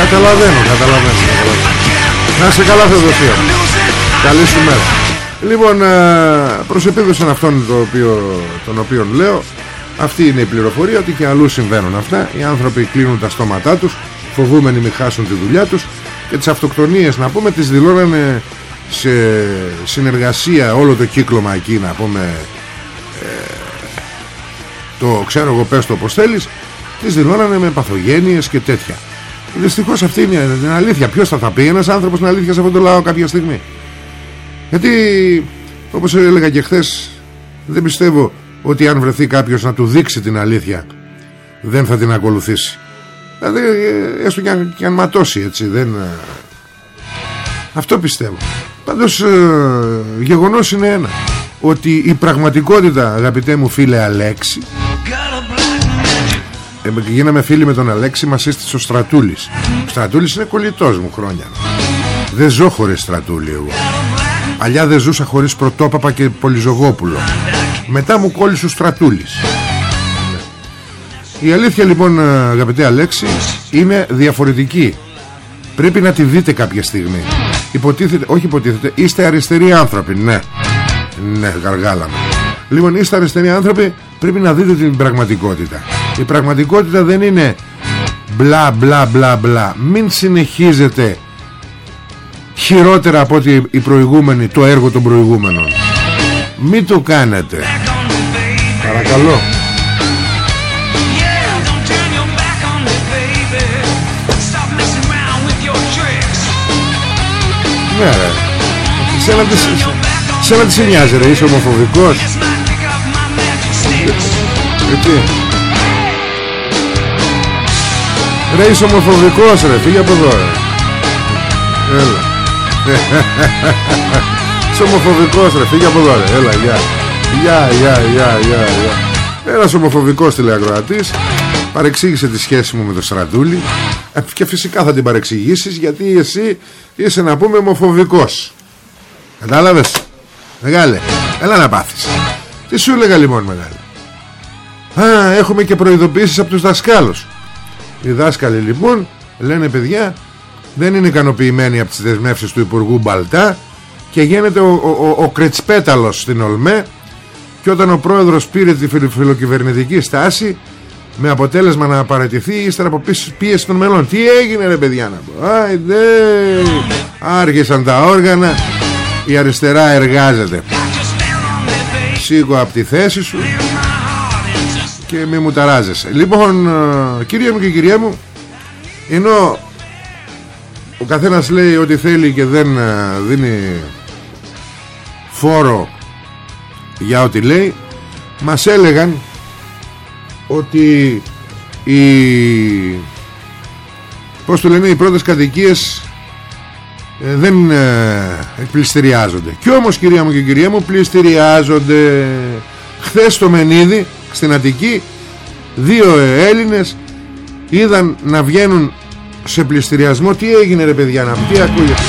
Καταλαβαίνω, καταλαβαίνω, καταλαβαίνω. Να είσαι καλά Θεοδοσία. Καλή σου μέρα. Λοιπόν, προς επίδοσαν αυτόν το οποίο, τον οποίο λέω Αυτή είναι η πληροφορία ότι και αλλού συμβαίνουν αυτά Οι άνθρωποι κλείνουν τα στόματά τους Φοβούμενοι μη χάσουν τη δουλειά τους Και τις αυτοκτονίες να πούμε τις δηλώνανε σε συνεργασία όλο το κύκλωμα εκεί να πούμε ε, το ξέρω εγώ πες το όπως θέλεις τις δηλώνανε με παθογένειες και τέτοια. Δυστυχώς αυτή είναι η αλήθεια. Ποιος θα θα πει ένας άνθρωπος την αλήθεια σε αυτόν τον λαό κάποια στιγμή. Γιατί όπως έλεγα και χθες, δεν πιστεύω ότι αν βρεθεί κάποιος να του δείξει την αλήθεια δεν θα την ακολουθήσει. Δηλαδή ε, έστω και αν, και αν ματώσει έτσι δεν... Ε, αυτό πιστεύω Πάντως ε, γεγονός είναι ένα. Ότι η πραγματικότητα αγαπητέ μου φίλε Αλέξη ε, Γίναμε φίλοι με τον Αλέξη Μας είστε ο Στρατούλης. Ο Στρατούλης είναι κολλητός μου χρόνια. Δεν ζω χωρίς Στρατούλη εγώ. Αλλιά δεν ζούσα χωρίς Πρωτόπαπα και Πολυζογόπουλο Μετά μου κόλλησε ο Στρατούλης. Η αλήθεια λοιπόν ε, αγαπητέ Αλέξη Είναι διαφορετική. Πρέπει να τη δείτε κάποια στιγμή Υποτίθεται, όχι υποτίθεται, είστε αριστεροί άνθρωποι, ναι. Ναι, γαργάλαμε. Λοιπόν, είστε αριστεροί άνθρωποι, πρέπει να δείτε την πραγματικότητα. Η πραγματικότητα δεν είναι μπλα μπλα μπλα μπλα. Μην συνεχίζετε χειρότερα από ότι οι προηγούμενοι, το έργο των προηγούμενων. Μην το κάνετε. Παρακαλώ. Ναι ρε. Σένα τι, σένα τις σε νοιάζει ρε. Είσαι ομοφοβικός. Γιατί; Ρε είσαι ομοφοβικός ρε. Φύγε από εδώ ρε. Έλα. Είσαι ομοφοβικός ρε. Φύγε από εδώ ρε. Έλα γεια. Γεια γεια γεια γεια Ένας ομοφοβικός τηλεακροατής. Παρεξήγησε τη σχέση μου με το Στρατούλη ε, και φυσικά θα την παρεξηγήσεις γιατί εσύ είσαι να πούμε ομοφοβικός. Κατάλαβες; Μεγάλε έλα να πάθεις. Τι σου έλεγα λοιπόν μεγάλε; Α, έχουμε και προειδοποιήσεις από τους δασκάλους. Οι δάσκαλοι λοιπόν λένε παιδιά δεν είναι ικανοποιημένοι από τις δεσμεύσεις του Υπουργού Μπαλτά και γίνεται ο, ο, ο, ο Κρετσπέταλος στην Ολμέ και όταν ο πρόεδρος πήρε τη φιλοκυβερνητική στάση με αποτέλεσμα να παρατηθεί ύστερα από πίεση των μελών. Τι έγινε ρε παιδιά να πω. Άιντε άρχισαν τα όργανα. Η αριστερά εργάζεται. Σήκω από τη θέση σου και μη μου ταράζεσαι. Λοιπόν ε, κύριε μου και κυρία μου ενώ ο καθένας λέει ότι θέλει και δεν ε, δίνει φόρο για ό,τι λέει μας έλεγαν ότι οι πως το λένε οι πρώτες κατοικίες ε, δεν ε, πληστηριάζονται. Και όμως κυρία μου και κυρία μου πληστηριάζονται. Χθες το Μενίδη στην Αττική δύο Έλληνες είδαν να βγαίνουν σε πληστηριασμό. Τι έγινε ρε παιδιά να τι ακούγεται;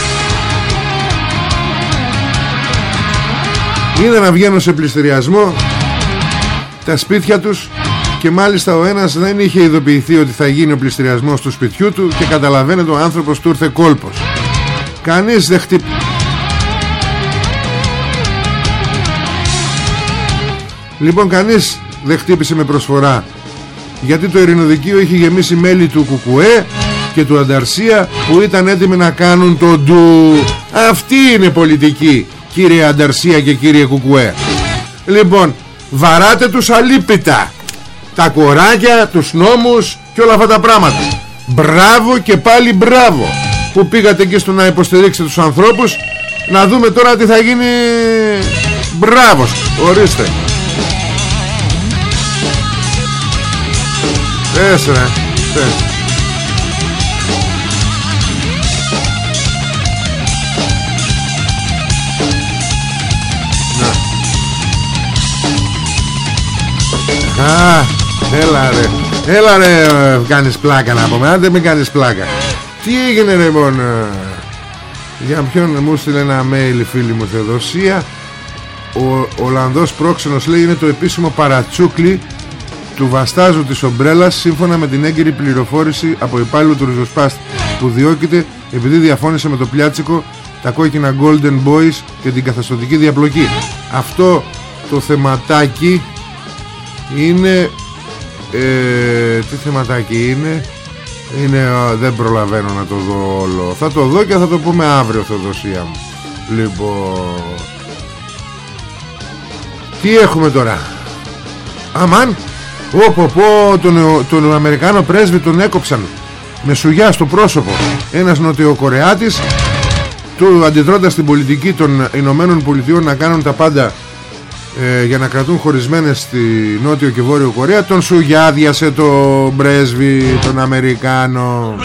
Είδαν να βγαίνουν σε πληστηριασμό τα σπίτια τους και μάλιστα ο ένας δεν είχε ειδοποιηθεί ότι θα γίνει ο πληστηριασμός του σπιτιού του και καταλαβαίνετε ο άνθρωπος του ήρθε κόλπος. Κανείς δεν χτυπ... λοιπόν κανείς δεν χτύπησε με προσφορά γιατί το ειρηνοδικείο είχε γεμίσει μέλη του Κουκουέ και του Ανταρσία που ήταν έτοιμοι να κάνουν το ντου. Αυτή είναι πολιτική κύριε Ανταρσία και κύριε Κουκουέ. Λοιπόν βαράτε τους αλίπητα τα κοράκια, τους νόμους και όλα αυτά τα πράγματα. Μπράβο και πάλι μπράβο που πήγατε εκεί στο να υποστηρίξετε τους ανθρώπους. Να δούμε τώρα τι θα γίνει. Μπράβο ορίστε. Τέσσερα Τέσσερα Α, έλα ρε. Έλα ρε κάνεις πλάκα να πούμε. Άντε μην κάνεις πλάκα. Τι έγινε ρε λοιπόν Για ποιον μου στείλε ένα mail η φίλη μου Θεοδοσία. Ο Ολλανδός πρόξενος λέει είναι το επίσημο παρατσούκλι του βαστάζου της ομπρέλας σύμφωνα με την έγκυρη πληροφόρηση από υπάλληλο του ριζοσπάστη που διώκεται επειδή διαφώνησε με το πλιάτσικο τα κόκκινα Golden Boys και την καθαστοτική διαπλοκή αυτό το θεματάκι είναι ε, τι θεματάκι είναι; Είναι δεν προλαβαίνω να το δω όλο. Θα το δω και θα το πούμε αύριο Θεοδοσία μου. Λοιπόν. Τι έχουμε τώρα; Αμάν! Πω πω τον, τον Αμερικάνο πρέσβη τον έκοψαν. Με σουγιά στο πρόσωπο. Ένας νοτιοκορεάτης του αντιδρώντας την πολιτική των Ηνωμένων Πολιτειών να κάνουν τα πάντα ε, για να κρατούν χωρισμένες στη Νότιο και Βόρειο Κορέα τον σουγιάδιασε το πρέσβη τον Αμερικάνο.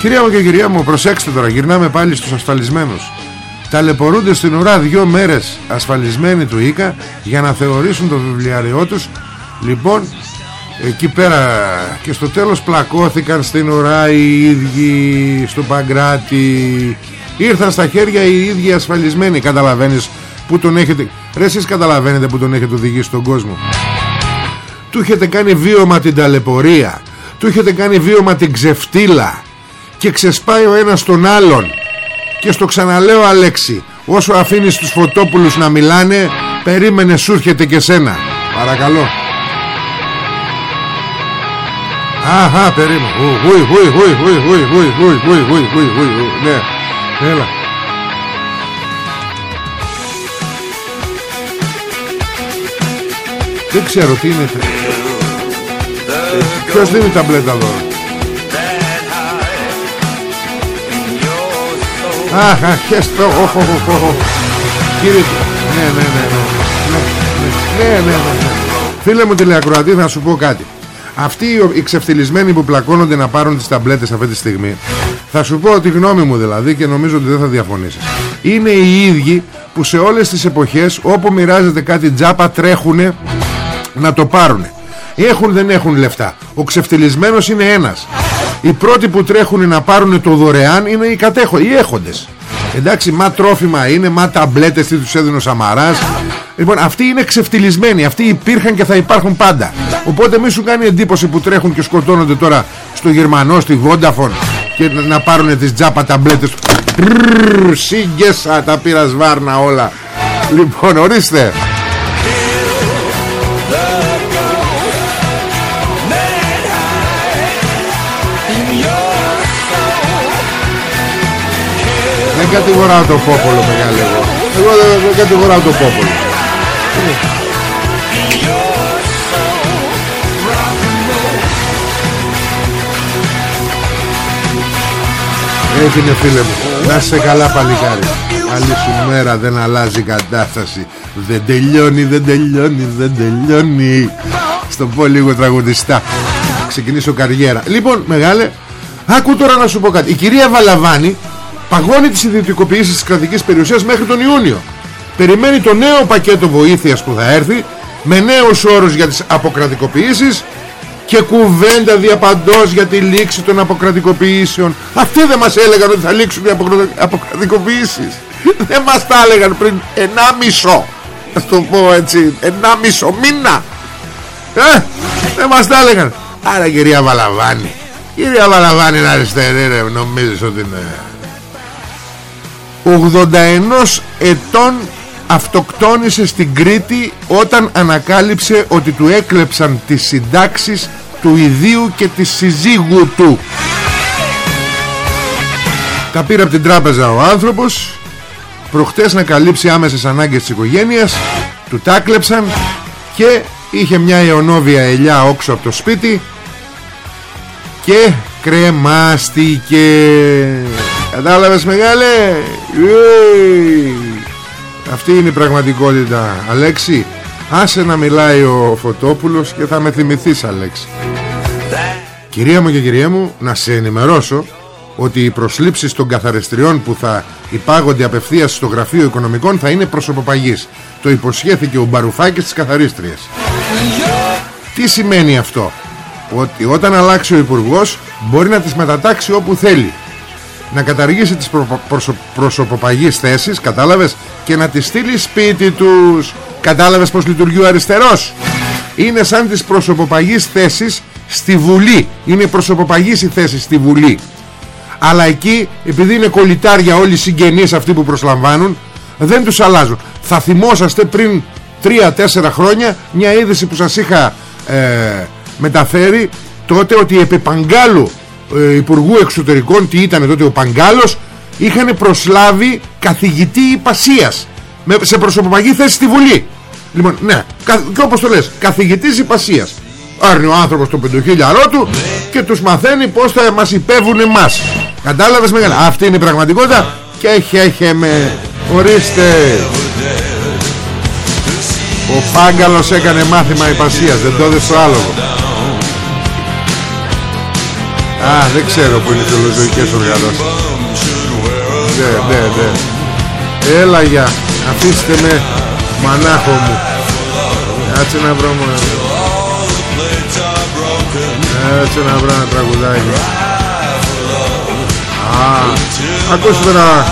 Κυρία μου και κυρία μου προσέξτε τώρα γυρνάμε πάλι στους ασφαλισμένους. Ταλαιπωρούνται στην ουρά δύο μέρες ασφαλισμένοι του ΙΚΑ για να θεωρήσουν το βιβλιαριό τους. Λοιπόν εκεί πέρα και στο τέλος πλακώθηκαν στην ουρά οι ίδιοι στο Παγκράτη. Ήρθαν στα χέρια οι ίδιοι ασφαλισμένοι καταλαβαίνεις που τον έχετε ρε εσείς καταλαβαίνετε που τον έχετε οδηγήσει στον κόσμο του έχετε κάνει βίωμα την ταλαιπωρία του έχετε κάνει βίωμα την ξεφτύλα και ξεσπάει ο ένας τον άλλον και στο ξαναλέω Αλέξη Όσο αφήνεις τους φωτόπουλους να μιλάνε Περίμενε σου έρχεται και σένα Παρακαλώ Αχα περίμενε Ουι ουι Δεν ξέρω τι είναι. Ποιος δίνει ταμπλέτα εδώ; Αχ, αχ, χέστο, Κύριε, ναι, ναι, ναι, ναι, ναι, ναι, ναι, Φίλε μου τηλεακροατή θα σου πω κάτι. Αυτοί οι ξεφτυλισμένοι που πλακώνονται να πάρουν τις ταμπλέτες αυτή τη στιγμή Θα σου πω τη γνώμη μου δηλαδή και νομίζω ότι δεν θα διαφωνήσεις. Είναι οι ίδιοι που σε όλες τις εποχές όπου μοιράζεται κάτι τζάπα τρέχουνε να το πάρουν Έχουν δεν έχουν λεφτά Ο ξεφτυλισμένος είναι ένας οι πρώτοι που τρέχουν να πάρουν το δωρεάν είναι οι κατέχοντες, οι έχοντες. Εντάξει, μα τρόφιμα είναι, μα ταμπλέτες τι τους έδινε ο Σαμαράς. Λοιπόν, αυτοί είναι ξεφτυλισμένοι, αυτοί υπήρχαν και θα υπάρχουν πάντα. Οπότε μη σου κάνει εντύπωση που τρέχουν και σκοτώνονται τώρα στο Γερμανό, στη Vodafone και να πάρουν τις τζάπα ταμπλέτες. Σύγκεσα, τα πήρας σβάρνα όλα. Λοιπόν, ορίστε. Δεν κατηγοράω το πόπολο μεγάλο εγώ. Εγώ δεν, δεν κατηγοράω το πόπολο. Έγινε φίλε μου. Να σε καλά παλικάρι. Καλή σου μέρα δεν αλλάζει η κατάσταση. Δεν τελειώνει δεν τελειώνει δεν τελειώνει. Στο πω λίγο τραγουδιστά. Ξεκινήσω καριέρα. Λοιπόν μεγάλε άκου τώρα να σου πω κάτι. Η κυρία Βαλαβάνη παγώνει τις ιδιωτικοποιήσεις της κρατικής περιουσίας μέχρι τον Ιούνιο. Περιμένει το νέο πακέτο βοήθειας που θα έρθει με νέους όρους για τις αποκρατικοποιήσεις και κουβέντα διαπαντός για τη λήξη των αποκρατικοποιήσεων. Αυτοί δεν μας έλεγαν ότι θα λήξουν οι αποκρατικοποιήσεις. Δεν μας τα έλεγαν πριν μισό. Θα το πω έτσι μισό μήνα. Ε, δεν μας τα έλεγαν. Άρα κυρία Βαλαβάνη κυρία Βαλαβάνη είναι αριστερή ρε νομίζεις ότι είναι 81 ετών αυτοκτόνησε στην Κρήτη όταν ανακάλυψε ότι του έκλεψαν τις συντάξεις του ιδίου και της συζύγου του. Τα πήρε από την τράπεζα ο άνθρωπος. Προχτές να καλύψει άμεσες ανάγκες της οικογένειας του τα έκλεψαν και είχε μια αιωνόβια ελιά όξω από το σπίτι και κρεμάστηκε κατάλαβες μεγάλε; Αυτή είναι η πραγματικότητα Αλέξη Άσε να μιλάει ο Φωτόπουλος και θα με θυμηθείς Αλέξη Κυρία μου και κυρία μου να σε ενημερώσω ότι οι προσλήψεις των καθαριστριών που θα υπάγονται απευθείας στο Γραφείο Οικονομικών θα είναι προσωποπαγής. Το υποσχέθηκε ο Μπαρουφάκης της καθαρίστριας. Τι σημαίνει αυτό; Ότι όταν αλλάξει ο Υπουργός μπορεί να τις μετατάξει όπου θέλει να καταργήσει τις προ, προσω, προσωποπαγείς θέσεις κατάλαβες και να τις στείλει σπίτι τους. Κατάλαβες πως λειτουργεί ο αριστερός; Είναι σαν τις προσωποπαγείς θέσεις στη Βουλή. Είναι προσωποπαγείς οι θέσεις στη Βουλή. Αλλά εκεί επειδή είναι κολλητάρια όλοι οι συγγενείς αυτοί που προσλαμβάνουν δεν τους αλλάζουν. Θα θυμόσαστε πριν 3-4 χρόνια μια είδηση που σας είχα ε, μεταφέρει τότε ότι επί Παγκάλου ε, Υπουργού Εξωτερικών τι ήταν τότε ο Παγκάλος είχαν προσλάβει καθηγητή υπασίας σε προσωποπαγή θέση στη Βουλή. Λοιπόν ναι και όπως το λες καθηγητής υπασίας. Άρνει ο άνθρωπος το πεντοχίλιαρό του και τους μαθαίνει πως θα μας υπέβουν εμάς. Κατάλαβες μεγάλα αυτή είναι η πραγματικότητα και έχει με ορίστε. Ο Πάγκαλος έκανε μάθημα υπασίας δεν το έδωσε στο άλογο Α, δεν ξέρω που είναι οι θεολογικές οργανώσεις. Ναι, ναι, ναι. Έλα για Αφήστε με Μανάχο μου. Κάτσε να βρω Κάτσε να βρω ένα τραγουδάκι. Α, ακούσουμε ένα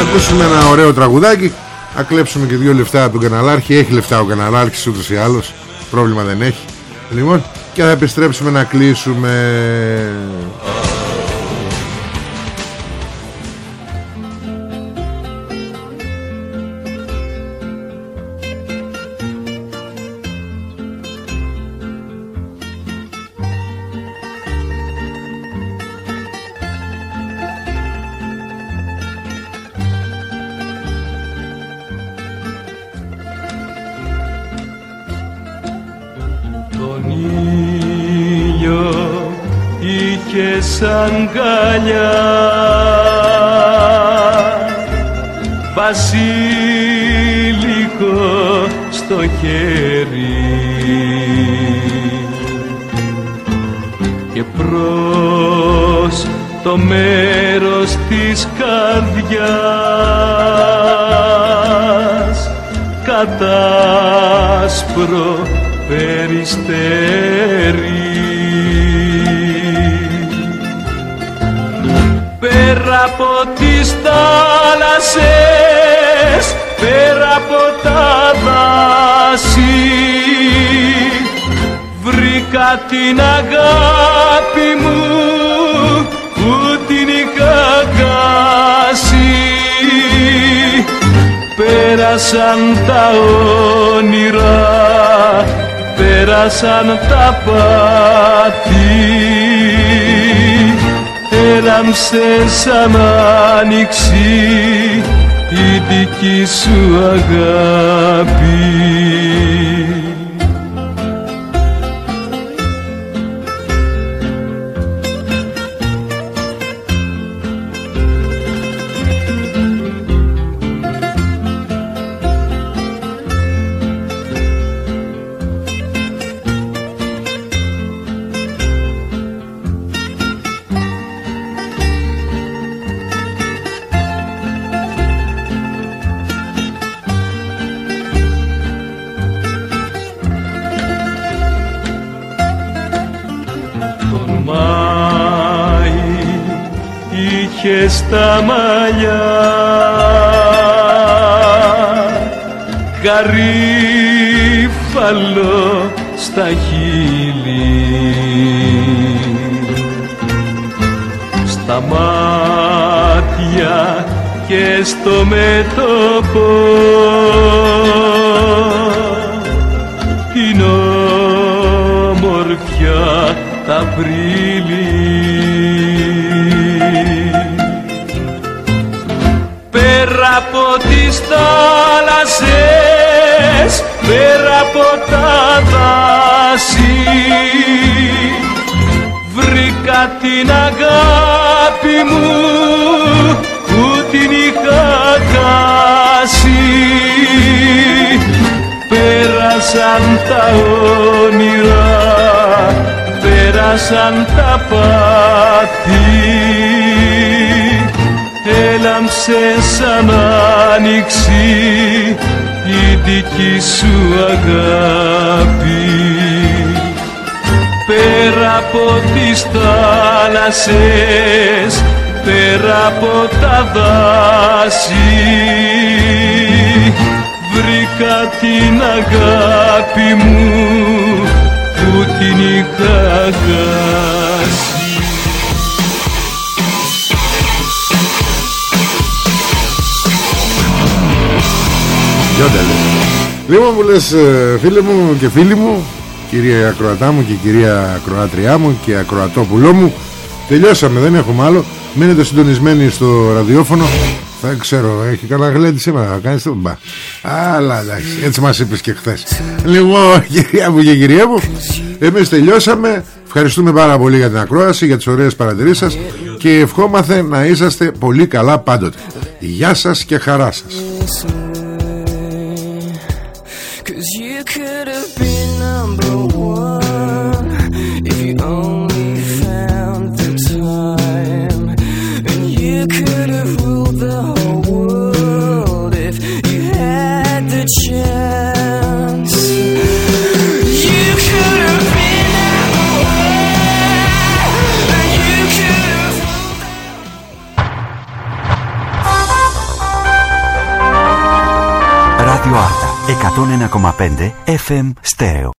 Ακούσουμε ένα ωραίο τραγουδάκι. Να κλέψουμε και δύο λεφτά από τον καναλάρχη. Έχει λεφτά ο καναλάρχης ούτως ή άλλως. Πρόβλημα δεν έχει. Λοιπόν και θα επιστρέψουμε να κλείσουμε την αγάπη μου που την είχα χάσει. Πέρασαν τα όνειρα πέρασαν τα πάθη. Έλαμψε σαν άνοιξη η δική σου αγάπη στο μέτωπο. Την όμορφια τα Πέρα από τις θάλασσες, πέρα από τα δάση βρήκα την αγάπη μου πέρασαν τα πάθη. Έλαμψε σαν άνοιξη η δική σου αγάπη. Πέρα από τις θάλασσες πέρα από τα δάση βρήκα την αγάπη μου που την είχα χάσει Λοιπόν μου λες ε, φίλε μου και φίλοι μου Κυρία Ακροατά μου και κυρία Ακροάτριά μου και Ακροατόπουλό μου Τελειώσαμε δεν έχουμε άλλο. Μείνετε συντονισμένοι στο ραδιόφωνο Θα ξέρω έχει καλά γλέντι σήμερα Θα κάνεις το μπα. Αλλά εντάξει έτσι μας είπες και χθες. Λοιπόν κυρία μου και κυρία μου Εμείς τελειώσαμε. Ευχαριστούμε πάρα πολύ για την ακρόαση Για τις ωραίες παρατηρήσεις σας Και ευχόμαστε να είσαστε πολύ καλά πάντοτε. Γεια σας και χαρά σας 101,5 FM Στέρεο